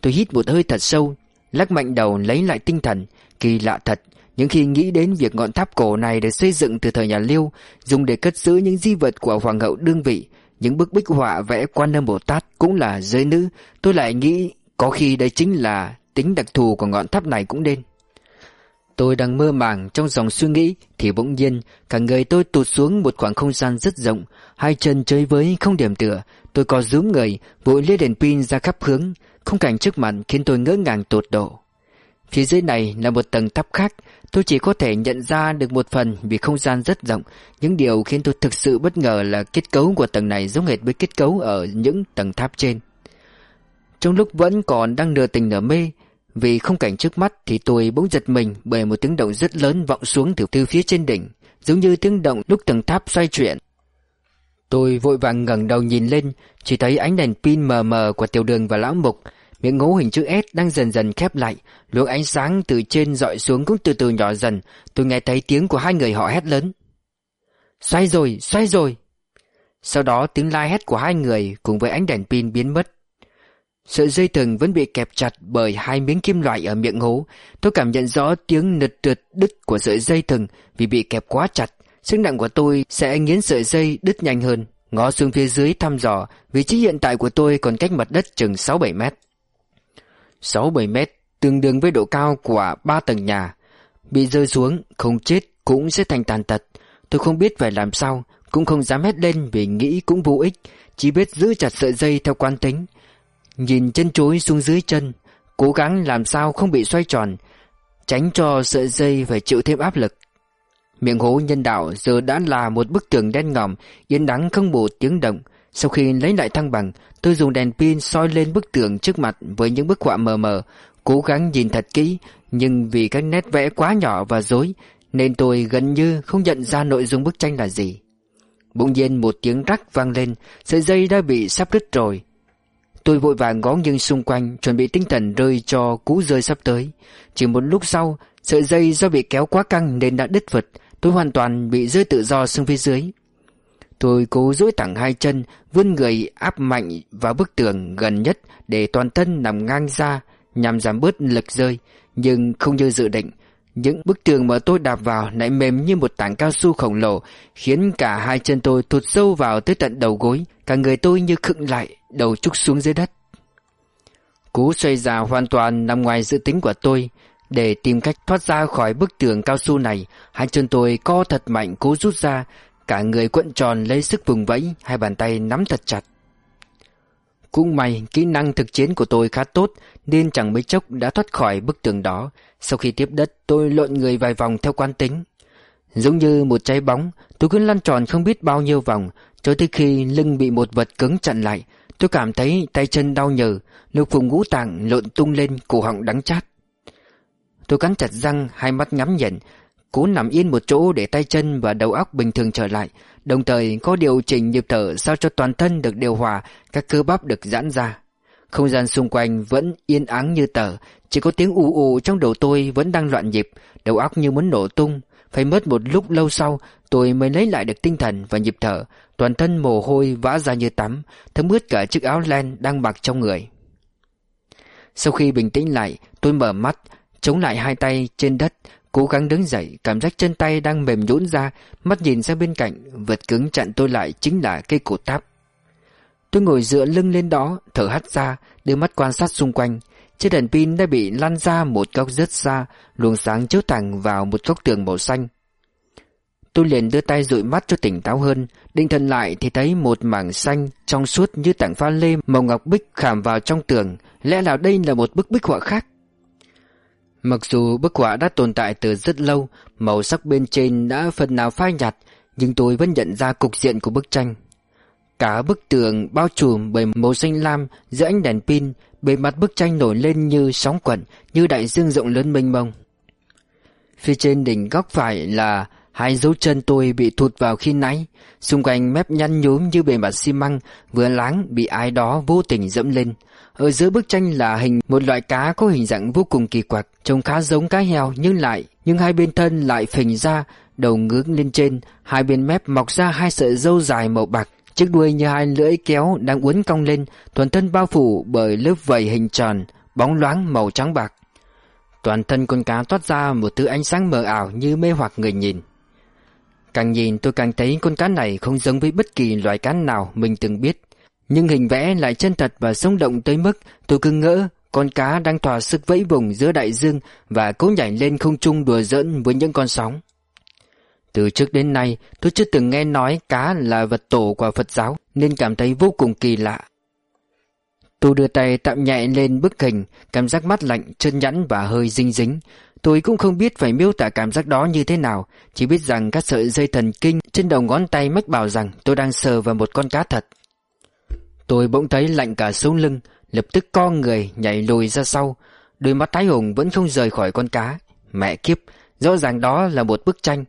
Tôi hít một hơi thật sâu Lắc mạnh đầu lấy lại tinh thần Kỳ lạ thật những khi nghĩ đến việc ngọn tháp cổ này được xây dựng từ thời nhà Liêu, dùng để cất giữ những di vật của hoàng hậu đương vị, những bức bích họa vẽ quan âm Bồ Tát cũng là giới nữ, tôi lại nghĩ có khi đây chính là tính đặc thù của ngọn tháp này cũng nên. Tôi đang mơ màng trong dòng suy nghĩ thì bỗng nhiên cả người tôi tụt xuống một khoảng không gian rất rộng, hai chân chơi với không điểm tựa, tôi có rúm người, vội lấy đèn pin ra khắp hướng, khung cảnh trước mặt khiến tôi ngỡ ngàng tột độ. Phía dưới này là một tầng tháp khác, Tôi chỉ có thể nhận ra được một phần vì không gian rất rộng. Những điều khiến tôi thực sự bất ngờ là kết cấu của tầng này giống hệt với kết cấu ở những tầng tháp trên. Trong lúc vẫn còn đang nửa tình nửa mê, vì không cảnh trước mắt thì tôi bỗng giật mình bởi một tiếng động rất lớn vọng xuống từ từ phía trên đỉnh, giống như tiếng động lúc tầng tháp xoay chuyển. Tôi vội vàng ngẩng đầu nhìn lên, chỉ thấy ánh đèn pin mờ mờ của tiểu đường và lão mục, Miệng ngố hình chữ S đang dần dần khép lại Luồng ánh sáng từ trên dọi xuống cũng từ từ nhỏ dần. Tôi nghe thấy tiếng của hai người họ hét lớn. Xoay rồi, xoay rồi. Sau đó tiếng la hét của hai người cùng với ánh đèn pin biến mất. Sợi dây thừng vẫn bị kẹp chặt bởi hai miếng kim loại ở miệng hố Tôi cảm nhận rõ tiếng nứt trượt đứt của sợi dây thừng vì bị kẹp quá chặt Sức nặng của tôi sẽ nghiến sợi dây đứt nhanh hơn Ngó xuống phía dưới thăm dò Vị trí hiện tại của tôi còn cách mặt đất chừng 6-7 mét 6-7 mét tương đương với độ cao của ba tầng nhà. Bị rơi xuống, không chết cũng sẽ thành tàn tật. Tôi không biết phải làm sao, cũng không dám hét lên vì nghĩ cũng vô ích, chỉ biết giữ chặt sợi dây theo quan tính. Nhìn chân chối xuống dưới chân, cố gắng làm sao không bị xoay tròn, tránh cho sợi dây phải chịu thêm áp lực. Miệng hố nhân đạo giờ đã là một bức tường đen ngòm, yên đắng không một tiếng động. Sau khi lấy lại thăng bằng, tôi dùng đèn pin soi lên bức tường trước mặt với những bức họa mờ mờ, cố gắng nhìn thật kỹ, nhưng vì các nét vẽ quá nhỏ và rối, nên tôi gần như không nhận ra nội dung bức tranh là gì. Bỗng nhiên một tiếng rắc vang lên, sợi dây đã bị sắp đứt rồi. Tôi vội vàng ngó nghiêng xung quanh, chuẩn bị tinh thần rơi cho cú rơi sắp tới. Chỉ một lúc sau, sợi dây do bị kéo quá căng nên đã đứt vật, tôi hoàn toàn bị rơi tự do xuống phía dưới. Tôi cố duỗi thẳng hai chân, vươn người áp mạnh vào bức tường gần nhất để toàn thân nằm ngang ra nhằm giảm bớt lực rơi, nhưng không như dự định. Những bức tường mà tôi đạp vào lại mềm như một tảng cao su khổng lồ, khiến cả hai chân tôi thụt sâu vào tới tận đầu gối, cả người tôi như khựng lại, đầu trúc xuống dưới đất. Cú xoay ra hoàn toàn nằm ngoài dự tính của tôi. Để tìm cách thoát ra khỏi bức tường cao su này, hai chân tôi co thật mạnh cố rút ra, Cả người cuộn tròn lấy sức vùng vẫy Hai bàn tay nắm thật chặt cũng may, kỹ năng thực chiến của tôi khá tốt, Nên chẳng mấy chốc đã thoát khỏi bức tường đó. Sau khi tiếp đất, tôi lộn người vài vòng theo quan tính. Giống như một trái bóng, Tôi cứ lăn tròn không biết bao nhiêu vòng, Cho tới khi lưng bị một vật cứng chặn lại, Tôi cảm thấy tay chân đau nhừ Lục vùng ngũ tạng lộn tung lên cổ họng đắng chát. Tôi cắn chặt răng, Hai mắt ngắm nhận Cố nằm yên một chỗ để tay chân và đầu óc bình thường trở lại, Đồng thời có điều chỉnh nhịp thở sao cho toàn thân được điều hòa, Các cơ bắp được giãn ra. Không gian xung quanh vẫn yên ắng như tờ, Chỉ có tiếng ù ù trong đầu tôi vẫn đang loạn nhịp, Đầu óc như muốn nổ tung. Phải mất một lúc lâu sau, Tôi mới lấy lại được tinh thần và nhịp thở, Toàn thân mồ hôi vã ra như tắm, Thấm ướt cả chiếc áo len đang mặc trong người. Sau khi bình tĩnh lại, Tôi mở mắt, Chống lại hai tay trên đất Cố gắng đứng dậy, Cảm giác chân tay đang mềm nhũn ra, Mắt nhìn sang bên cạnh, Vật cứng chặn tôi lại chính là cây cột táp Tôi ngồi dựa lưng lên đó, Thở hắt ra, Đưa mắt quan sát xung quanh. Chiếc đèn pin đã bị lăn ra một góc rất xa, Luồng sáng chiếu thẳng vào một góc tường màu xanh. Tôi liền đưa tay dụi mắt cho tỉnh táo hơn, Định thần lại thì thấy một mảng xanh Trong suốt như tảng pha lê Màu ngọc bích khảm vào trong tường. Lẽ nào đây là một bức bích họa khác? Mặc dù bức họa đã tồn tại từ rất lâu, Màu sắc bên trên đã phần nào phai nhạt, Nhưng tôi vẫn nhận ra cục diện của bức tranh. Cả bức tường bao trùm bởi màu xanh lam giữa ánh đèn pin, Bề mặt bức tranh nổi lên như sóng quẩn, Như đại dương rộng lớn mênh mông. Phía trên đỉnh góc phải là Hai dấu chân tôi bị thụt vào khi nãy. Xung quanh mép nhăn nhúm như bề mặt xi măng, Vừa láng bị ai đó vô tình dẫm lên. Ở giữa bức tranh là hình một loại cá có hình dạng vô cùng kỳ quặc, Trông khá giống cá heo nhưng lại, Nhưng hai bên thân lại phình ra, Đầu ngước lên trên, Hai bên mép mọc ra hai sợi râu dài màu bạc. Chiếc đuôi như hai lưỡi kéo đang uốn cong lên, Toàn thân bao phủ bởi lớp vầy hình tròn, Bóng loáng màu trắng bạc. Toàn thân con cá toát ra một thứ ánh sáng mờ ảo như mê hoặc người nhìn. Càng nhìn tôi càng thấy con cá này không giống với bất kỳ loài cá nào mình từng biết. Nhưng hình vẽ lại chân thật và sống động tới mức tôi cứ ngỡ con cá đang thỏa sức vẫy vùng giữa đại dương và cố nhảy lên không trung đùa giỡn với những con sóng. Từ trước đến nay tôi chưa từng nghe nói cá là vật tổ của Phật giáo nên cảm thấy vô cùng kỳ lạ. Tôi đưa tay tạm nhẹ lên bức hình, cảm giác mắt lạnh, chân nhẵn và hơi dinh dính. Tôi cũng không biết phải miêu tả cảm giác đó như thế nào, Chỉ biết rằng các sợi dây thần kinh trên đầu ngón tay mách bảo rằng tôi đang sờ vào một con cá thật. Tôi bỗng thấy lạnh cả sống lưng, Lập tức co người nhảy lùi ra sau. Đôi mắt thái hùng vẫn không rời khỏi con cá. Mẹ kiếp, Rõ ràng đó là một bức tranh.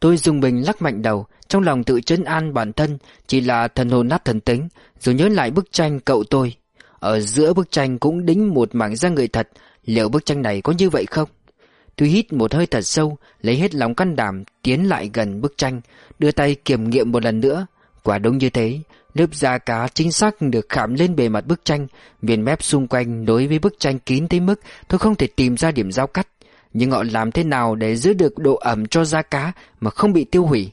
Tôi dùng mình lắc mạnh đầu, Trong lòng tự chấn an bản thân Chỉ là thần hồn nát thần tính, Rồi nhớ lại bức tranh cậu tôi. Ở giữa bức tranh cũng đính một mảng da người thật. Liệu bức tranh này có như vậy không? Tôi hít một hơi thật sâu, lấy hết lòng can đảm, tiến lại gần bức tranh, đưa tay kiểm nghiệm một lần nữa. Quả đúng như thế, lớp da cá chính xác được khảm lên bề mặt bức tranh, viền mép xung quanh đối với bức tranh kín tới mức tôi không thể tìm ra điểm giao cắt. Nhưng họ làm thế nào để giữ được độ ẩm cho da cá mà không bị tiêu hủy?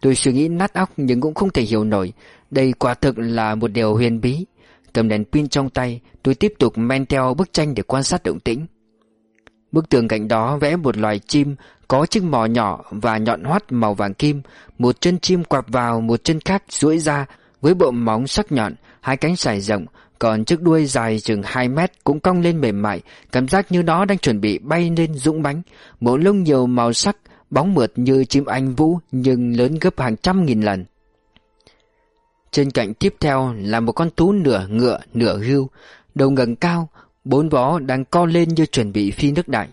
Tôi suy nghĩ nát óc nhưng cũng không thể hiểu nổi, đây quả thực là một điều huyền bí. Cầm đèn pin trong tay, tôi tiếp tục men theo bức tranh để quan sát động tĩnh. Bức tường cạnh đó vẽ một loài chim có chiếc mỏ nhỏ và nhọn hoắt màu vàng kim, một chân chim quặp vào một chân khác duỗi ra. Với bộ móng sắc nhọn, hai cánh sải rộng, còn chiếc đuôi dài chừng 2 mét cũng cong lên mềm mại, cảm giác như nó đang chuẩn bị bay lên dũng bánh. Bộ lông nhiều màu sắc, bóng mượt như chim anh vũ nhưng lớn gấp hàng trăm nghìn lần. Trên cạnh tiếp theo là một con thú nửa ngựa nửa hưu, đầu ngẩng cao, Bốn vó đang co lên như chuẩn bị phi nước đại.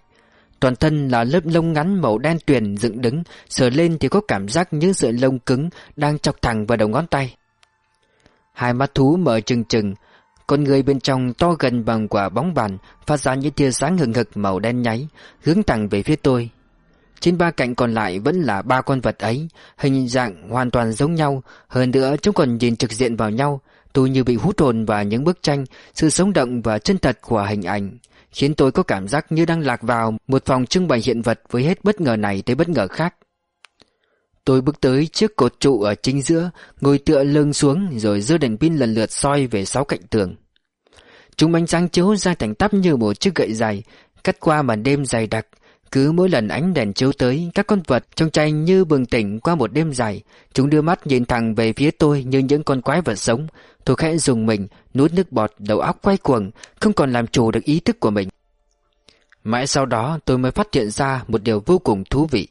Toàn thân là lớp lông ngắn màu đen tuyền dựng đứng Sờ lên thì có cảm giác những sợi lông cứng Đang chọc thẳng vào đầu ngón tay. Hai mắt thú mở trừng trừng Con người bên trong to gần bằng quả bóng bàn Phát ra những tia sáng hừng hực màu đen nháy Hướng thẳng về phía tôi. Trên ba cạnh còn lại vẫn là ba con vật ấy Hình dạng hoàn toàn giống nhau Hơn nữa chúng còn nhìn trực diện vào nhau Tôi như bị hút hồn vào những bức tranh, sự sống động và chân thật của hình ảnh, khiến tôi có cảm giác như đang lạc vào một phòng trưng bày hiện vật với hết bất ngờ này tới bất ngờ khác. Tôi bước tới trước cột trụ ở chính giữa, ngồi tựa lưng xuống rồi giơ đèn pin lần lượt soi về sáu cạnh tường. Chúng ánh sáng chiếu ra thành tắp như một chiếc gậy dài, cắt qua màn đêm dày đặc, cứ mỗi lần ánh đèn chiếu tới, các con vật trong tranh như bừng tỉnh qua một đêm dài. Chúng đưa mắt nhìn thẳng về phía tôi như những con quái vật sống. Tôi khẽ dùng mình, nuốt nước bọt, đầu óc quay cuồng, không còn làm chủ được ý thức của mình. Mãi sau đó tôi mới phát hiện ra một điều vô cùng thú vị.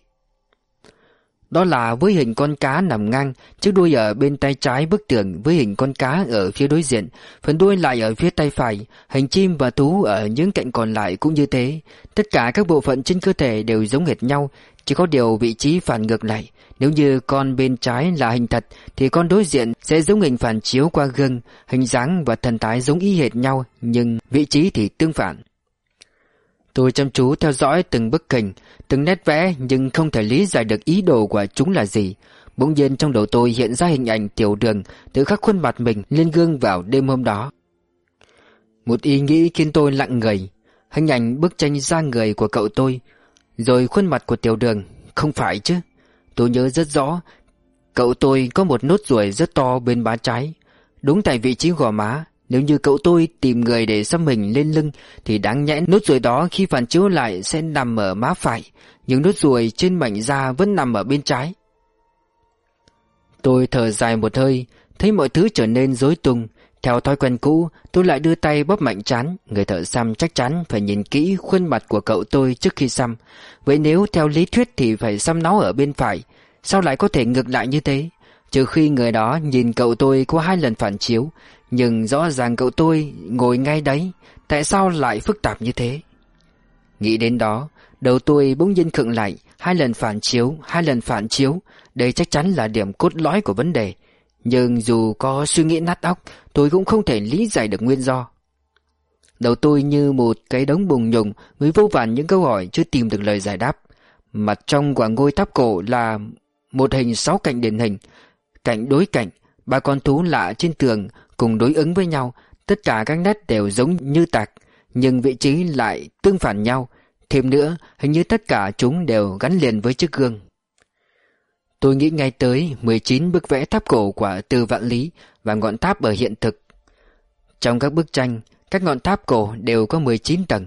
Đó là với hình con cá nằm ngang, chiếc đuôi ở bên tay trái bức tường với hình con cá ở phía đối diện, phần đuôi lại ở phía tay phải, hình chim và thú ở những cạnh còn lại cũng như thế. Tất cả các bộ phận trên cơ thể đều giống hệt nhau, Chỉ có điều vị trí phản ngược lại Nếu như con bên trái là hình thật Thì con đối diện sẽ giống hình phản chiếu qua gương Hình dáng và thần thái giống y hệt nhau Nhưng vị trí thì tương phản Tôi chăm chú theo dõi từng bức hình, Từng nét vẽ, Nhưng không thể lý giải được ý đồ của chúng là gì. Bỗng nhiên trong đầu tôi hiện ra hình ảnh tiểu đường Tự khắc khuôn mặt mình lên gương vào đêm hôm đó. Một ý nghĩ khiến tôi lặng người. Hình ảnh bức tranh da người của cậu tôi, Rồi khuôn mặt của tiểu đường. Không phải chứ. Tôi nhớ rất rõ, Cậu tôi có một nốt ruồi rất to bên má trái, Đúng tại vị trí gò má. Nếu như cậu tôi tìm người để xăm mình lên lưng, Thì đáng nhẽ nốt ruồi đó khi phản chiếu lại sẽ nằm ở má phải. Nhưng nốt ruồi trên mảnh da vẫn nằm ở bên trái. Tôi thở dài một hơi, Thấy mọi thứ trở nên rối tung. Theo thói quen cũ, Tôi lại đưa tay bóp mạnh chán Người thợ xăm chắc chắn phải nhìn kỹ khuôn mặt của cậu tôi trước khi xăm. Vậy nếu theo lý thuyết thì phải xăm nó ở bên phải, Sao lại có thể ngược lại như thế? Trừ khi người đó nhìn cậu tôi có hai lần phản chiếu nhưng rõ ràng cậu tôi ngồi ngay đấy, Tại sao lại phức tạp như thế? Nghĩ đến đó, Đầu tôi bỗng nhiên khựng lại, Hai lần phản chiếu, Hai lần phản chiếu, Đây chắc chắn là điểm cốt lõi của vấn đề. Nhưng dù có suy nghĩ nát óc, Tôi cũng không thể lý giải được nguyên do. Đầu tôi như một cái đống bùng nhùng Với vô vàn những câu hỏi chưa tìm được lời giải đáp. Mặt trong quả ngôi tháp cổ là Một hình sáu cạnh điển hình. Cạnh đối cạnh, Ba con thú lạ trên tường Cùng đối ứng với nhau Tất cả các nét đều giống như tạc Nhưng vị trí lại tương phản nhau Thêm nữa, hình như tất cả chúng đều gắn liền với chiếc gương. Tôi nghĩ ngay tới 19 bức vẽ tháp cổ của Từ Vạn Lý và ngọn tháp ở hiện thực. Trong các bức tranh, các ngọn tháp cổ đều có 19 tầng,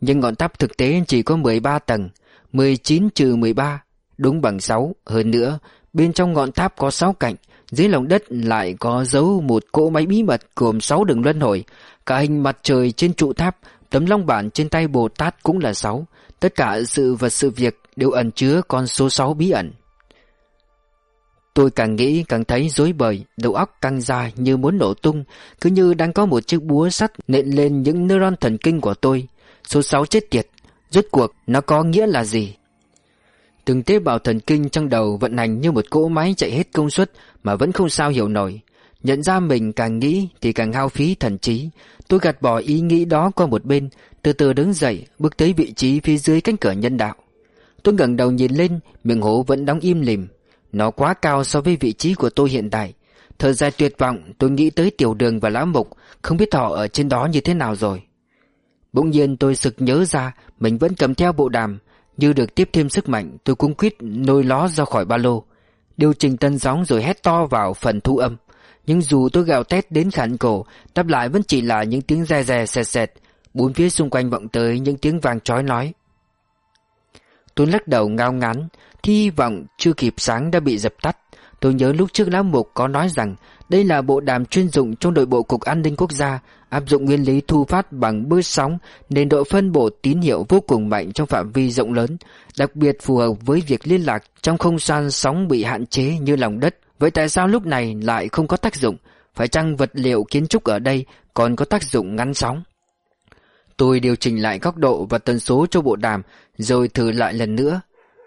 nhưng ngọn tháp thực tế chỉ có 13 tầng, 19 trừ 13, đúng bằng 6. Hơn nữa, bên trong ngọn tháp có 6 cạnh, dưới lòng đất lại có dấu một cỗ máy bí mật gồm 6 đường luân hồi, cả hình mặt trời trên trụ tháp Tấm long bản trên tay Bồ Tát cũng là sáu. Tất cả sự vật sự việc đều ẩn chứa con số sáu bí ẩn. Tôi càng nghĩ càng thấy rối bời Đầu óc căng ra như muốn nổ tung Cứ như đang có một chiếc búa sắt nện lên những neuron thần kinh của tôi. Số sáu chết tiệt Rốt cuộc nó có nghĩa là gì? Từng tế bào thần kinh trong đầu vận hành như một cỗ máy chạy hết công suất Mà vẫn không sao hiểu nổi. Nhận ra mình càng nghĩ thì càng hao phí thần trí. Tôi gạt bỏ ý nghĩ đó qua một bên, Từ từ đứng dậy, Bước tới vị trí phía dưới cánh cửa nhân đạo. Tôi ngẩng đầu nhìn lên, Miệng hố vẫn đóng im lìm. Nó quá cao so với vị trí của tôi hiện tại. Thời gian tuyệt vọng, tôi nghĩ tới tiểu đường và lão mục, Không biết họ ở trên đó như thế nào rồi. Bỗng nhiên tôi sực nhớ ra, Mình vẫn cầm theo bộ đàm như được tiếp thêm sức mạnh, Tôi cũng quyết nôi ló ra khỏi ba lô. Điều chỉnh tân sóng rồi hét to vào phần thu âm. Nhưng dù tôi gào tét đến khản cổ, Đáp lại vẫn chỉ là những tiếng re re sẹt sẹt Bốn phía xung quanh vọng tới những tiếng vàng trói nói Tôi lắc đầu ngao ngán, Thi hy vọng chưa kịp sáng đã bị dập tắt. Tôi nhớ lúc trước Lão Mục có nói rằng Đây là bộ đàm chuyên dụng trong đội bộ Cục An ninh Quốc gia, Áp dụng nguyên lý thu phát bằng bước sóng Nên độ phân bổ tín hiệu vô cùng mạnh trong phạm vi rộng lớn, Đặc biệt phù hợp với việc liên lạc trong không gian sóng bị hạn chế như lòng đất Vậy tại sao lúc này lại không có tác dụng? Phải chăng vật liệu kiến trúc ở đây còn có tác dụng ngăn sóng? Tôi điều chỉnh lại góc độ và tần số cho bộ đàm, rồi thử lại lần nữa.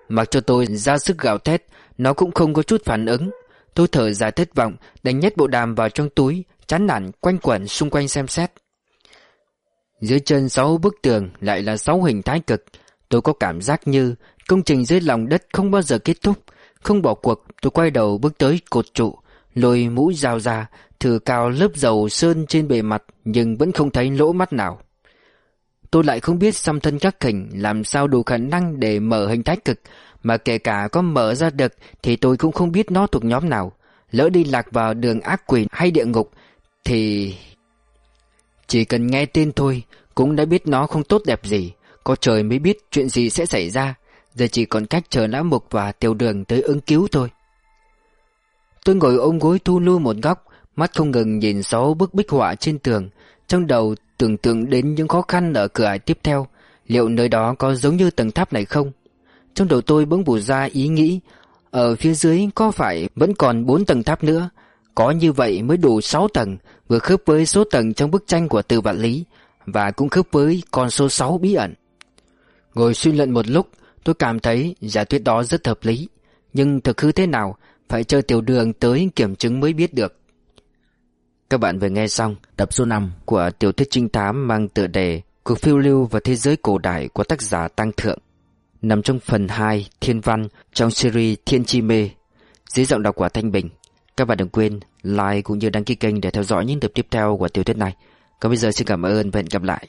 Mặc cho tôi ra sức gào thét, nó cũng không có chút phản ứng. Tôi thở dài thất vọng, đánh nhét bộ đàm vào trong túi, chán nản quanh quẩn xung quanh xem xét. Dưới chân sáu bức tường lại là sáu hình thái cực. Tôi có cảm giác như công trình dưới lòng đất không bao giờ kết thúc. Không bỏ cuộc tôi quay đầu bước tới cột trụ Lôi mũi dao ra Thử cào lớp dầu sơn trên bề mặt Nhưng vẫn không thấy lỗ mắt nào Tôi lại không biết xăm thân các khỉnh Làm sao đủ khả năng để mở hình thái cực, Mà kể cả có mở ra được Thì tôi cũng không biết nó thuộc nhóm nào. Lỡ đi lạc vào đường ác quỷ hay địa ngục Thì... Chỉ cần nghe tên thôi, Cũng đã biết nó không tốt đẹp gì. Có trời mới biết chuyện gì sẽ xảy ra. Giờ chỉ còn cách chờ lão mục và tiểu đường tới ứng cứu thôi. Tôi ngồi ôm gối thu lưu một góc, Mắt không ngừng nhìn sáu bức bích họa trên tường. Trong đầu tưởng tượng đến những khó khăn ở cửa ải tiếp theo, Liệu nơi đó có giống như tầng tháp này không? Trong đầu tôi bỗng bù ra ý nghĩ, Ở phía dưới có phải vẫn còn bốn tầng tháp nữa? Có như vậy mới đủ sáu tầng, Vừa khớp với số tầng trong bức tranh của từ vạn lý, Và cũng khớp với con số sáu bí ẩn. Ngồi suy luận một lúc, Tôi cảm thấy giả thuyết đó rất hợp lý. Nhưng thực hư thế nào? Phải chờ tiểu đường tới kiểm chứng mới biết được. Các bạn vừa nghe xong tập số 5 của tiểu thuyết trinh thám mang tựa đề Cuộc phiêu lưu và thế giới cổ đại của tác giả Tăng Thượng, Nằm trong phần 2 Thiên Văn trong series Thiên Chi Mê. Dưới giọng đọc của Thanh Bình, Các bạn đừng quên like cũng như đăng ký kênh để theo dõi những tập tiếp theo của tiểu thuyết này. Còn bây giờ xin cảm ơn và hẹn gặp lại.